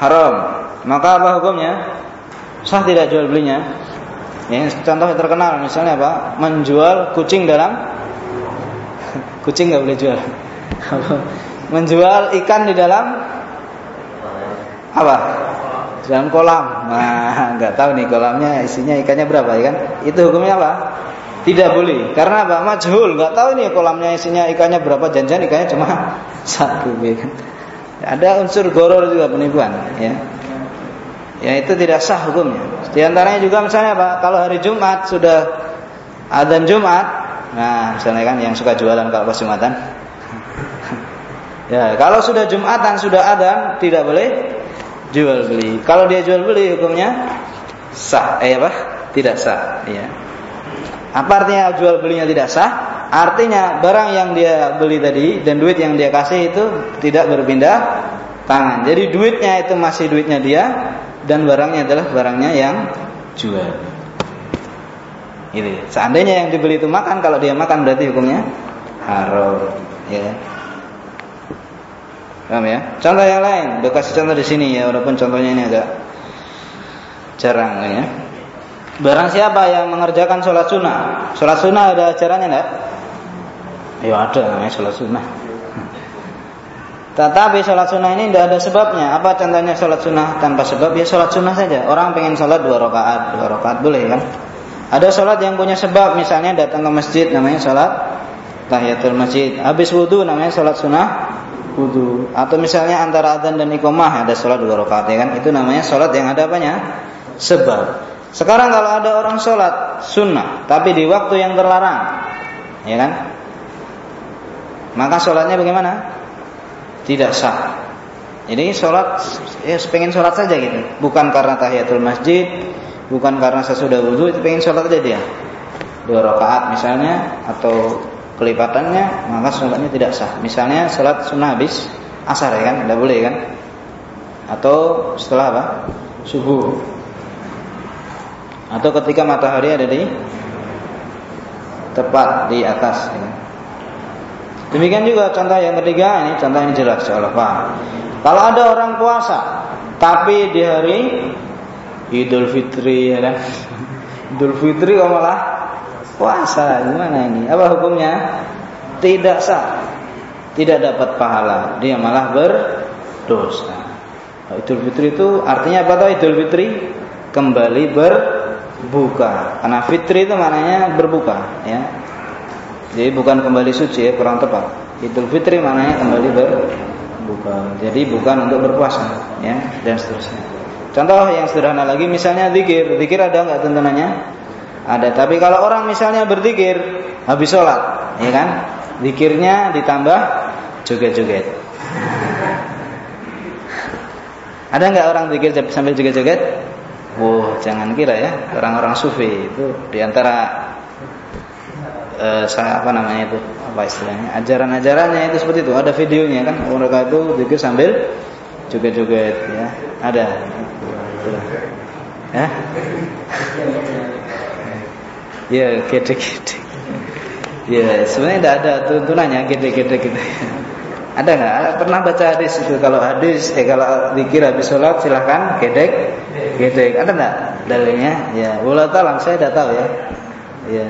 haram. Maka apa hukumnya? Sah tidak jual belinya? Yang contoh terkenal misalnya apa? Menjual kucing dalam kucing nggak boleh jual. menjual ikan di dalam apa? Dalam kolam. Nah, nggak tahu nih kolamnya isinya ikannya berapa ya kan? Itu hukumnya apa? Tidak boleh. Karena apa? Majhul, nggak tahu nih kolamnya isinya ikannya berapa. Janjian ikannya cuma satu ya kan? Ada unsur goror juga penipuan ya. Ya itu tidak sah hukumnya. Di antaranya juga misalnya apa? Kalau hari Jumat sudah adzan Jumat, nah misalnya kan yang suka jualan kalau pas Jumatan. ya, kalau sudah Jumatan sudah adzan tidak boleh jual beli. Kalau dia jual beli hukumnya sah, eh apa? Tidak sah, ya. Apa artinya jual belinya tidak sah? Artinya barang yang dia beli tadi dan duit yang dia kasih itu tidak berpindah tangan. Jadi duitnya itu masih duitnya dia dan barangnya adalah barangnya yang jual. Ini seandainya yang dibeli itu makan, kalau dia makan berarti hukumnya haram, ya. Paham ya? Contoh yang lain, udah kasih contoh di sini ya, walaupun contohnya ini agak jarang ya. Barang siapa yang mengerjakan sholat sunnah, sholat sunnah ada ajarannya enggak? Ayo ada namanya sholat sunnah. Tetapi sholat sunnah ini tidak ada sebabnya. Apa contohnya sholat sunnah tanpa sebab? Ya sholat sunnah saja. Orang pengen sholat dua rakaat, dua rakaat boleh kan? Ada sholat yang punya sebab, misalnya datang ke masjid namanya sholat tahiyatul masjid. Habis wudhu namanya sholat sunnah wudhu atau misalnya antara adzan dan iqamah ada sholat dua rakaat ya kan? Itu namanya sholat yang ada apanya? Sebab. Sekarang kalau ada orang sholat sunnah. Tapi di waktu yang terlarang ya kan? Maka sholatnya bagaimana? Tidak sah. Jadi sholat ya pengen sholat saja gitu. Bukan karena tahiyatul masjid bukan karena sesudah wudhu itu pengen sholat aja dia. Dua rakaat misalnya atau kelipatannya maka sholatnya tidak sah. Misalnya sholat sunnah habis asar ya kan, tidak boleh kan? Atau setelah apa? Subuh. Atau ketika matahari ada di tepat di atas. Ya kan? Demikian juga contoh yang ketiga ini contoh ini jelas Allah paham. Kalau ada orang puasa tapi di hari Idul Fitri ya kan? Idul Fitri kok malah puasa gimana ini? Apa hukumnya? Tidak sah. Tidak dapat pahala. Dia malah berdosa. Idul Fitri itu artinya apa tahu Idul Fitri? Kembali berbuka. Karena fitri itu maknanya berbuka, ya. Jadi bukan kembali suci ya, kurang tepat. Idul Fitri maknanya kembali berbuka. Jadi bukan untuk berpuasa, ya, dan seterusnya. Contoh yang sederhana lagi misalnya zikir. Zikir ada nggak tuntunannya? Ada. Tapi kalau orang misalnya berzikir habis sholat, ya kan? Zikirnya ditambah joget-joget. Ada nggak orang zikir sambil joget-joget? Wow, jangan kira ya, orang-orang sufi itu di antara uh, apa namanya itu apa istilahnya ajaran-ajarannya itu seperti itu ada videonya kan mereka itu zikir sambil joget-joget ya ada ya Ya, gede-gede. Ya, sebenarnya tidak ada tuntunannya gede-gede gitu. Ada nggak? Pernah baca hadis itu kalau hadis, eh kalau dikir habis sholat silahkan gedek, gedek. Ada nggak dalilnya? Ya, bola talam saya tidak tahu ya. Ya.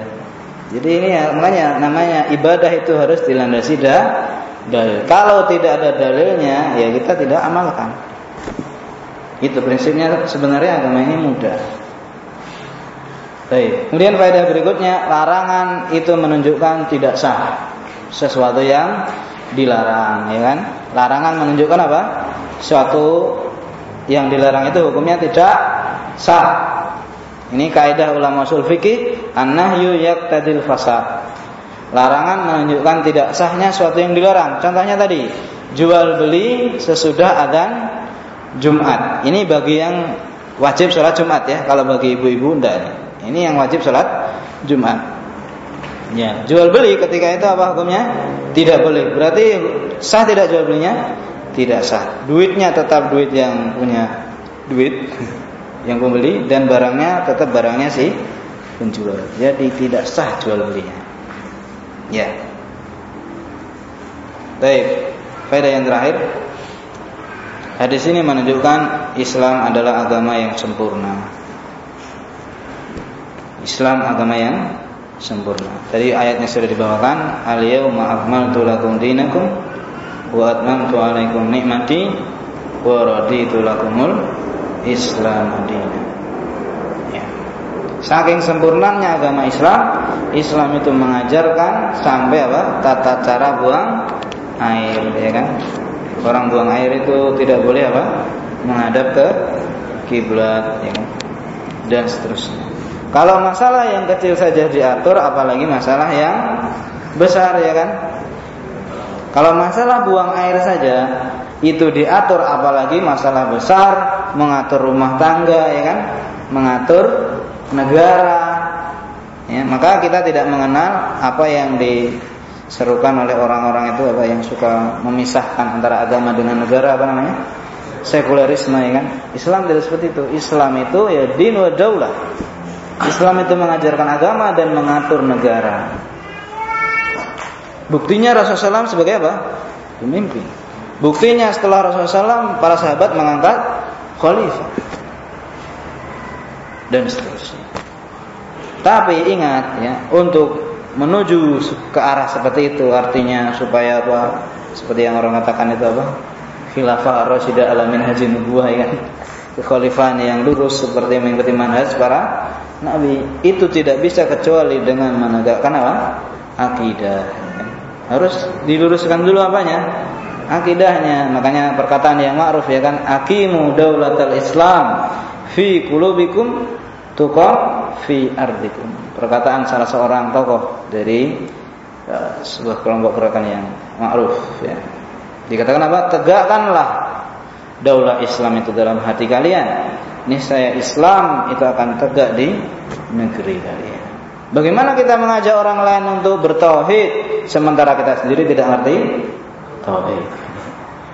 Jadi ini ya, makanya namanya ibadah itu harus dilandasi dah dalil. Kalau tidak ada dalilnya, ya kita tidak amalkan. Itu prinsipnya sebenarnya agama ini mudah. Baik. Kemudian faedah berikutnya, larangan itu menunjukkan tidak sah sesuatu yang dilarang, ya kan? Larangan menunjukkan apa? Suatu yang dilarang itu hukumnya tidak sah. Ini kaidah ulama usul fikih, an-nahyu yaqtadil fasad. Larangan menunjukkan tidak sahnya suatu yang dilarang. Contohnya tadi, jual beli sesudah adzan Jumat. Ini bagi yang wajib sholat Jumat ya. Kalau bagi ibu-ibu enggak. Ini yang wajib sholat Jumat. Ya, jual beli ketika itu apa hukumnya? Tidak boleh. Berarti sah tidak jual belinya? Tidak sah. Duitnya tetap duit yang punya duit yang pembeli dan barangnya tetap barangnya si penjual. Jadi tidak sah jual belinya. Ya. Baik. Faedah yang terakhir. Hadis ini menunjukkan Islam adalah agama yang sempurna. Islam agama yang sempurna. Tadi ayatnya sudah dibawakan, al-yauma akmaltu lakum dinakum wa atmamtu alaikum ni'mati wa raditu lakumul Islam dina. Ya. Saking sempurnanya agama Islam, Islam itu mengajarkan sampai apa? Tata cara buang air, ya kan? Orang buang air itu tidak boleh apa? Menghadap ke kiblat, ya kan? Dan seterusnya. Kalau masalah yang kecil saja diatur, apalagi masalah yang besar, ya kan? Kalau masalah buang air saja itu diatur apalagi masalah besar mengatur rumah tangga ya kan? Mengatur negara ya. Maka kita tidak mengenal apa yang diserukan oleh orang-orang itu apa yang suka memisahkan antara agama dengan negara apa namanya? Sekulerisme ya kan? Islam tidak seperti itu. Islam itu ya din wa daulah Islam itu mengajarkan agama dan mengatur negara Buktinya Rasulullah SAW sebagai apa? Pemimpin. Buktinya setelah Rasulullah SAW para sahabat mengangkat khalifah dan seterusnya. Tapi ingat ya, untuk menuju ke arah seperti itu artinya supaya apa? Seperti yang orang katakan itu apa? Khilafah Rasyidah alamin haji nubuah ya kan? Kekhalifahan yang lurus seperti mengikuti manhaj para nabi itu tidak bisa kecuali dengan menegakkan apa? Akidah. Harus diluruskan dulu apanya? Akidahnya. Makanya perkataan yang ma'ruf ya kan akimu daulatal islam fi qulubikum tuqam fi ardikum. Perkataan salah seorang tokoh dari uh, sebuah kelompok gerakan yang ma'ruf ya. Dikatakan apa? Tegakkanlah daulah Islam itu dalam hati kalian niscaya Islam itu akan tegak di negeri kalian Bagaimana kita mengajak orang lain untuk bertauhid sementara kita sendiri tidak mengerti tauhid?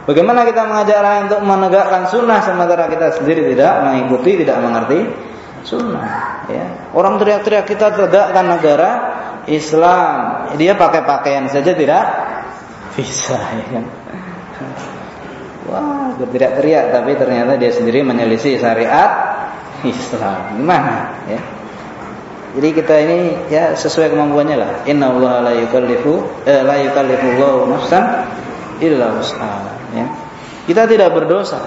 Bagaimana kita mengajak orang lain untuk menegakkan sunnah sementara kita sendiri tidak mengikuti, tidak mengerti sunnah? Ya. Orang teriak-teriak kita tegakkan negara Islam, dia pakai pakaian saja tidak bisa. Ya kan? Wah, berteriak-teriak tapi ternyata dia sendiri menyelisih syariat Islam. Gimana? Ya. Jadi kita ini ya sesuai kemampuannya lah. Inna la yukallifu eh, la yukallifu Allah nafsan illa wus'aha. Ya. Kita tidak berdosa.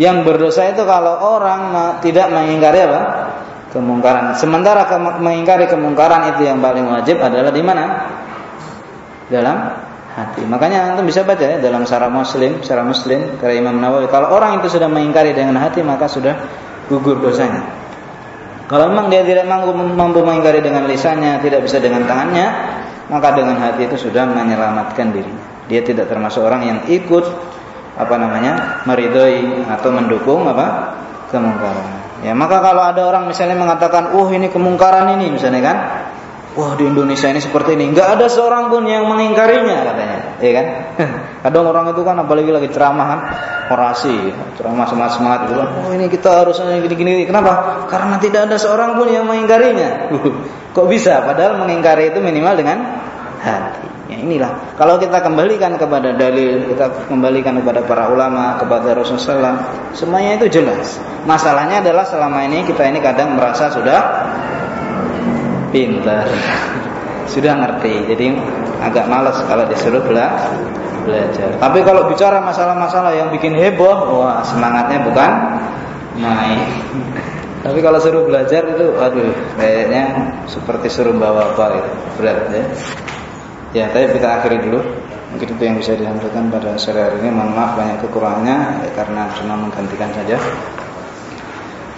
Yang berdosa itu kalau orang tidak mengingkari apa? Kemungkaran. Sementara ke mengingkari kemungkaran itu yang paling wajib adalah di mana? Dalam hati. Makanya antum bisa baca ya dalam syarah Muslim, syarah Muslim karya Imam Nawawi. Kalau orang itu sudah mengingkari dengan hati maka sudah gugur dosanya. Kalau memang dia tidak mampu, mampu mengingkari dengan lisannya, tidak bisa dengan tangannya, maka dengan hati itu sudah menyelamatkan dirinya. Dia tidak termasuk orang yang ikut apa namanya meridoi atau mendukung apa kemungkaran. Ya maka kalau ada orang misalnya mengatakan, oh ini kemungkaran ini misalnya kan, Wah di Indonesia ini seperti ini, nggak ada seorang pun yang mengingkarinya katanya, ya kan? Kadang orang itu kan apalagi lagi ceramah kan, orasi, ceramah semangat semangat gitu. Oh ini kita harus gini-gini. Kenapa? Karena tidak ada seorang pun yang mengingkarinya. Kok bisa? Padahal mengingkari itu minimal dengan hati. Ya inilah. Kalau kita kembalikan kepada dalil, kita kembalikan kepada para ulama, kepada Rasulullah SAW, semuanya itu jelas. Masalahnya adalah selama ini kita ini kadang merasa sudah pintar sudah ngerti jadi agak malas kalau disuruh bela belajar tapi kalau bicara masalah-masalah yang bikin heboh wah semangatnya bukan main. Tapi kalau suruh belajar itu, aduh, kayaknya seperti suruh bawa apa itu, berat ya. Ya, tapi kita akhiri dulu. Mungkin itu yang bisa disampaikan pada sore hari ini. Mohon maaf banyak kekurangannya ya, karena cuma menggantikan saja.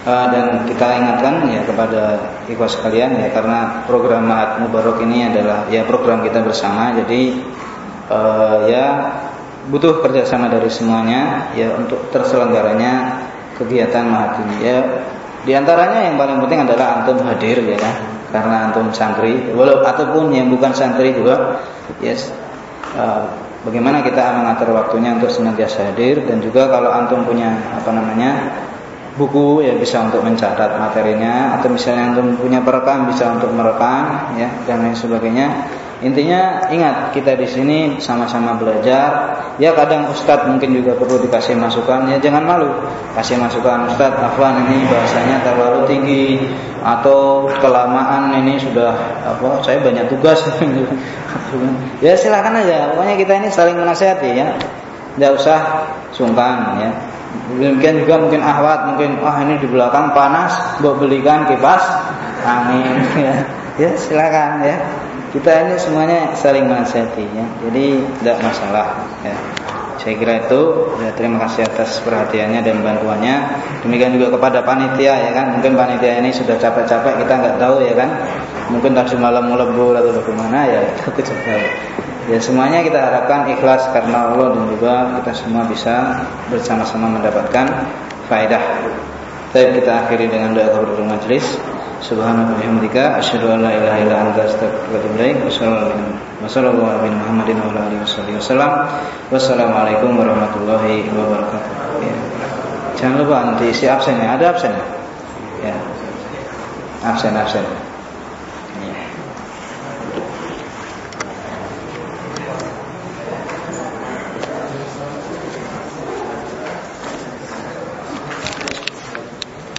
Uh, dan kita ingatkan ya kepada ikhwas sekalian ya karena program Mahat Mubarak ini adalah ya program kita bersama. Jadi uh, ya butuh kerjasama dari semuanya ya untuk terselenggaranya kegiatan Mahat ini. Ya di antaranya yang paling penting adalah antum hadir ya kan karena antum santri. Walau ataupun yang bukan santri juga yes. Uh, bagaimana kita mengatur waktunya untuk senantiasa hadir dan juga kalau antum punya apa namanya buku ya bisa untuk mencatat materinya atau misalnya untuk punya perekam bisa untuk merekam ya dan lain sebagainya. Intinya ingat kita di sini sama-sama belajar. Ya kadang ustadz mungkin juga perlu dikasih masukan. Ya jangan malu. Kasih masukan ustadz afwan ini bahasanya terlalu tinggi atau kelamaan ini sudah apa saya banyak tugas. Ya silakan aja. Pokoknya kita ini saling menasihati ya. Tidak usah sungkan ya Demikian juga mungkin ahwat mungkin wah ini di belakang panas, buat belikan kipas angin ya. Ya silakan ya. Kita ini semuanya saling menasihati ya. Jadi tidak masalah ya. Saya kira itu ya, terima kasih atas perhatiannya dan bantuannya. Demikian juga kepada panitia ya kan. Mungkin panitia ini sudah capek-capek kita nggak tahu ya kan. Mungkin tadi malam melebur atau bagaimana ya kita coba. Ya semuanya kita harapkan ikhlas karena Allah dan juga kita semua bisa bersama-sama mendapatkan faedah. Baik kita akhiri dengan doa kafaratul majlis. Subhanallah bihamdika asyhadu an la ilaha illa anta astaghfiruka wa atubu ilaik. Wassalamualaikum warahmatullahi wabarakatuh. Ya. Jangan lupa nanti isi absen ya. Ada absen ya? Ya. Absen absen.